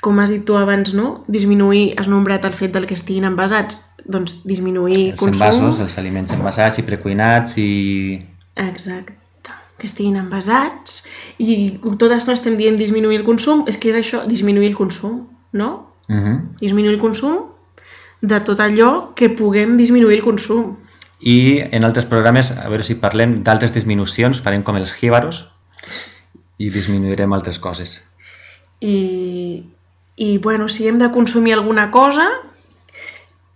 com has dit tu abans, no? Disminuir, has nombrat el fet del que estiguin envasats, doncs disminuir Els consum. envasos, els aliments envasats i precuinats i... Exacte, que estiguin envasats i tota l'estona estem dient disminuir el consum, és que és això, disminuir el consum, no? Uh -huh. Disminuir el consum de tot allò que puguem disminuir el consum. I en altres programes, a veure si parlem d'altres disminucions, farem com els jíbaros i disminuirem altres coses. I, i bueno, si hem de consumir alguna cosa,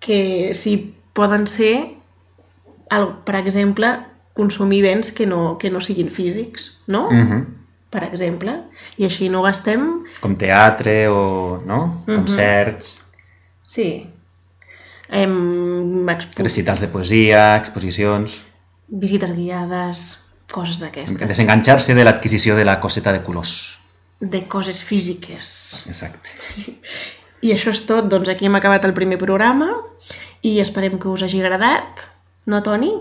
que si poden ser, el, per exemple, consumir béns que no, que no siguin físics, no? Uh -huh. Per exemple. I així no gastem Com teatre o no? Mhm. concerts, Sí. Hem expo... recitals de poesia, exposicions... visites guiades, coses d'aquestes. Desenganxar-se de l'adquisició de la coseta de colors. De coses físiques. Exacte. I això és tot, doncs aquí hem acabat el primer programa i esperem que us hagi agradat, no Toni?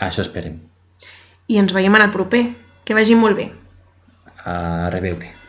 Això esperem. I ens veiem en el proper. Que vagi molt bé. A reveure.